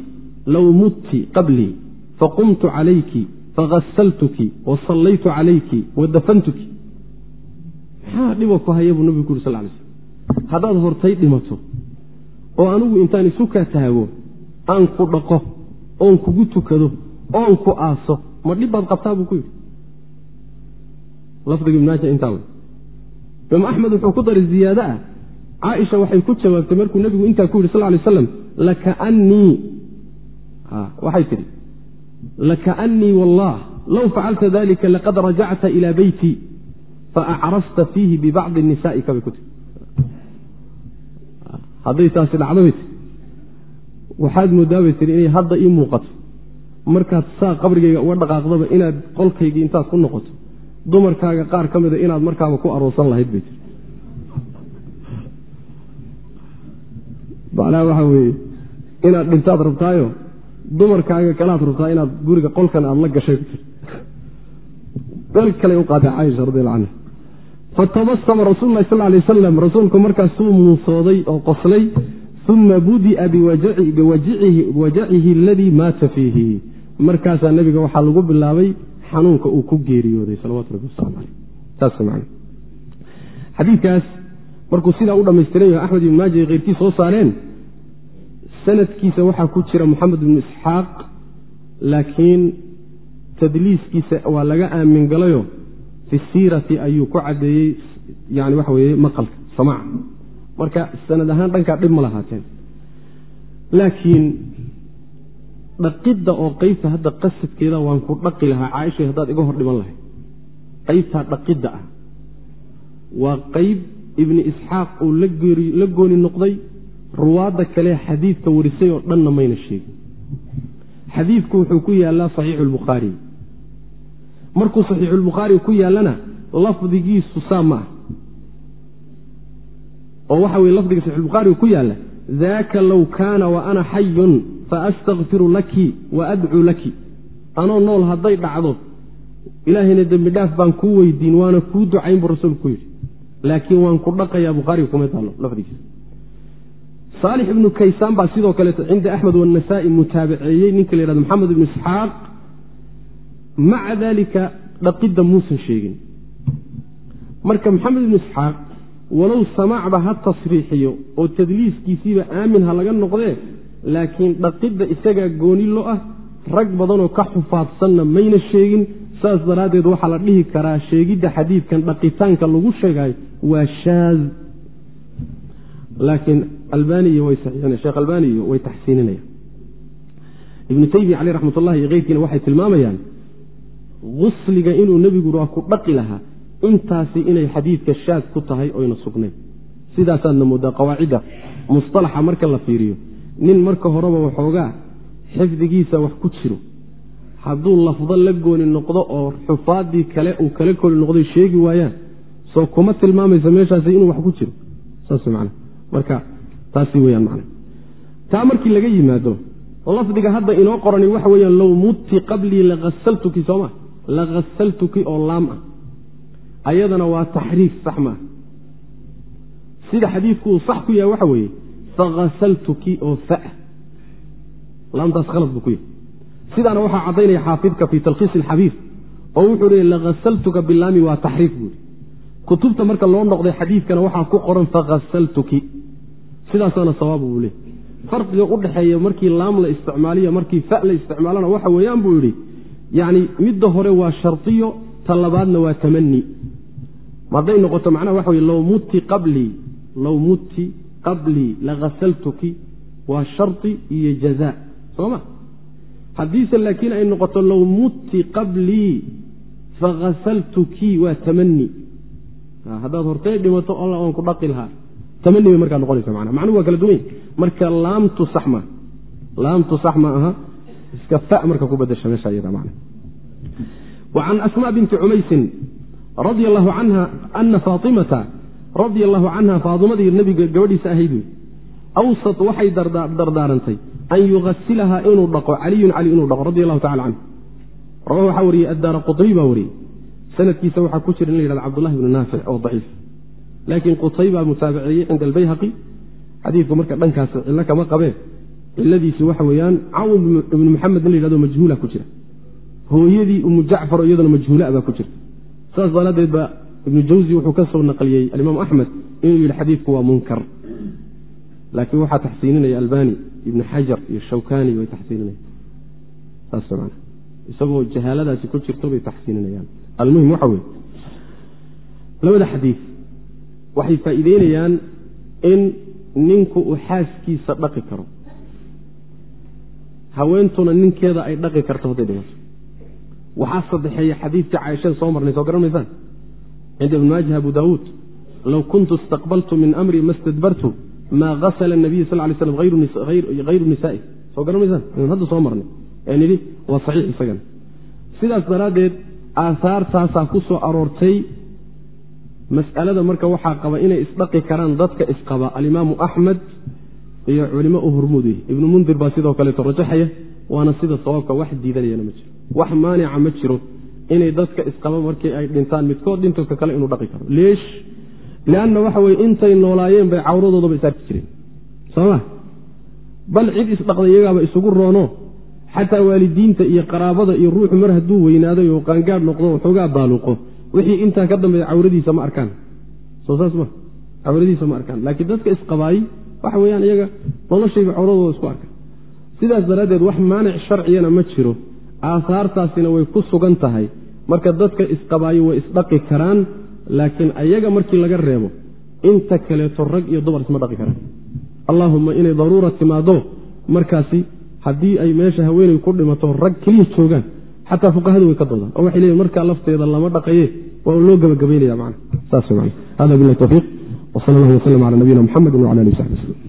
low mutti qablii faqumtu calayki fagasaltuki wasallaytu calayki wadafantuki maxaa dhibo ku haya buu nebigu ku yuri sal lay slm haddaad hortay dhimato oo anigu intaan isu kaa taago aan ku dhaqo oon kugu tukado oon ku aaso ma dhib baad qabtaa buu ku yidhi. Lafdiga ibnaaja intaa wey imaam axmed wuxuu ku daray ziyaado ah. Caaisha waxay ku jawaabtay markuu nebigu intaa ku yidhi sal lay aslam lakaannii waxay tidhi lakaannii wallah low facalta dalika laqad rajacta ilaa beyti faacrasta fiihi bibacdi nisaaika bay ku tii hadday taasi dhacdo bay tii waxaad moodaa bay tihi inay hadda ii muuqato markaad saa qabrigayga uga dhaqaaqdaba inaad qolkaygii intaad ku noqoto dumarkaaga qaar ka mida inaad markaaba ku aroosan lahayd bay tii macnaha waxaa weeye inaad dhintaad rabtaayo dumarkaaga kalaad rabtaa inaad guriga qolkan aada la gashay ku tir meel kale u qaaday caaisha radialla canha fatabasama rasuulu lahi sal lay wasalam rasuulku markaasuu muusooday oo qoslay uma budi'a biwajacihi aladii maata fiihi. Markaasaa nebiga waxaa lagu bilaabay xanuunka uu ku geeriyooday salawatu rabbi wasalam aleyh saas man xadiikaas markuu sidaa u dhammaystirayo axmed ibn maaja keyrkii soo saareen sanadkiisa waxaa ku jira moxamed ibnu isxaaq laakiin tadliiskiisa waa laga aamin galayo fi siirati ayuu ku caddeeyey yani waxa weeye maqalka samaaca marka sanad ahaan dhankaa dhib ma lahaateen. Laakiin dhaqidda oo qeybta hadda qasadkeeda waan ku dhaqi lahaa caaishay haddaad iga hor dhiman lahayd. Qeybtaa dhaqidda ah. Waa qeyb ibni isxaaq uu la gooni noqday ruwaadda kale xadiidka warisay oo dhanna mayna sheegin. Xadiidku wuxuu ku yaallaa saxiixu lbukhaari markuu saxiixulbukhaari ku yaallana lafdigiisu saa ma ah oo waxa weye lafdiga saxiixulbukhaariga ku yaalla daaka low kaana wa ana xayun faastakfiru laki wa adcuu laki. Anoo nool hadday dhacdo ilaahayna dembi dhaaf baan kuu weydiin waana kuu ducayn buu rasuulku ku yidhi. Laakiin waan ku dhaqayaa bukhaariga kuma taallo lafdigiisa saalix ibnu kaysaan baa sidoo kaleeto cinda axmed wanasaa'i mutaabaceeyey ninka la yhahdo maxamed ibnu isxaaq. Maca daalika dhaqidda muusan sheegin. Marka maxamed ibnu isxaaq walow samaacba ha tasriixiyo oo tadliiskiisiiba aamin ha laga noqdee laakiin dhaqidda isagaa gooni lo ah rag badanoo ka xufaadsanna mayna sheegin saas daraaddeed waxaa la dhihi karaa sheegidda xadiidkan dhaqitaanka lagu sheegayo waa shaad laakiin albaniy way sheekh albaniyo way taxsiininayaan ibnu taymiya caleyh raxmat ullahi iyo keyrkiina waxay tilmaamayaan gusliga inuu nebigu ku dhaqi lahaa intaasi inay xadiidka shaad ku tahay oyna sugnayn. Sidaasaadna moodaa qawaacidda mustalaxa marka la fiiriyo nin marka horeba waxoogaa xifdigiisa wax ku jiro. Hadduu lafdo la gooni noqdo oo xufaadii kale uu kala koli noqday sheegi waayaan soo kuma tilmaamaysa meeshaasi inuu wax ku jiro. Saas man marka taasi weyaan man taa markii laga yimaado lafdiga hadda inoo qorani waxa weyaan low mutti qablii laasaltuki sooma laasaltuki oo laam ah. Ayadana waa taxriif sax maa sida xadiidku uu sax ku yahay waxa weeye faasaltuki oo fa laamtaas khalad buu ku yahay. Sidaana waxaa caddaynaya xaafidka fii talkhiis alxabiir oo wuxuu leeyay laasaltuka bilaami waa taxriif buui kutubta marka loo noqday xadiidkana waxaa ku qoran faasaltuki sidaasaana sawaabu buu leey farqiga u dhexeeya markii laam la isticmaaliyo markii fa la isticmaalana waxa weeyaan buu yidhi yacni midda hore waa shardiyo ta labaadna waa tamani hadday noqoto macnaha waxa weye low mutti qablii low mutti qablii laasaltuki waa shardi iyo jazaa soo ma? Haddiise laakiin ay noqoto low mutti qablii faasaltuki waa tamani haddaad hortay dhimato alla oon ku dhaqi lahaa tamani bay markaa noqonaysa mana macnuhu waa kala duwany marka laamtu sax ma laamtu sax ma aha iska fa marka ku badasha meesha iyada man وعن أسmاء بنت cumaysi radي الlه عanha أna faaطimata radي الlahu canha faadimadii nebiga gabadhiisa ahayd wey awsat waxay dardaarantay an yugasilaha inuu dhaqo caliyun cali inuu dhaqo radi allahu tacala canhu rawahu waxaa wariyey addaara quطniy baa wariyey sanadkiisa waxaa ku jira in la yhahdo cabdullahi bnu naafic oo daciif laakiin qutaybaa mutaabaceeyey cinda albayhaqi. Xadiidku marka dhankaas cillo kama qabeen ciladiisu waxa weeyaan cawn ibnu maxamed in la yhahdo majhuula ku jira. Hooyadii umu jacfaro iyaduna majhuula baa ku jirta saas daraaddeed baa ibnu jawzi wuxuu ka soo naqliyey alimaam axmed inuu yidhi xadiidku waa munkar. Laakiin waxaa taxsiininaya albani ibnu xajar iyo shawkani way taxsiininayaan. Saas man isagoo jahaaladaasi ku jirto bay taxsiininayaan. Almuhim waxa weye labada xadiid waxay faa'iideynayaan in ninku uu xaaskiisa dhaqi karo. Haweentuna ninkeeda ay dhaqi karto hadday dhimato waxaa saddexeeya xadiidkii caaishada soo marnay soo garan cinda ibn maajah abu daawuud. Low kuntu istaqbaltu min amri ma stadbartu maa asla nabiy sal lay slam hayru nisaai. Soo garan maysaan? Hadda soo marnay. Ee nidhi waa saxiix isagana sidaas daraaddeed aahaartaasaa ku soo aroortay mas'alada marka waxaa qaba inay isdhaqi karaan dadka isqaba alimaamu axmed iyo culimo u hormuudaya ibnu mundir baa sidoo kaleeto rajaxaya waana sida sawaabka wax diidanayana ma jiro. Wax maanica ma jiro inay dadka isqaba markii ay dhintaan midkood dhintoka kale inuu dhaqi karo. Leesh lianna waxa weye intay noolaayeen bay cawradoodaba is arki jireen. Sooma bal cid isdhaqda iyagaaba isugu roono xataa waalidiinta iyo qaraabada iyo ruuxu mar hadduu weynaaday oo qaangaadh noqdo waxoogaa baaluqo wixii intaa ka dambeeya cawradiisa ma arkaan. Soo saas ma. Cawradiisa ma arkaan. Laakiin dadka isqabaay waxa weyaan iyaga noloshayba cawradooda isku arka. Sidaas daraaddeed wax maanic sharciyana ma jiro. Aahaartaasina way ku sugan tahay. Marka dadka isqabaayo way isdhaqi karaan laakiin ayaga markii laga reebo inta kaleeto rag iyo dumar isma dhaqi karaan. Allaahumma inay daruura timaado markaasi haddii ay meesha haweeney ku dhimato rag keliya joogaan xataa fuqahadu way ka doodaan oo waxay leeyiin markaa lafteeda lama dhaqaye waa loo gebagabaynaya man saas man hada bilah tawfiiq. Wsal allah wslm cala nabiyina mxamedi wcala ali w saxbi wslm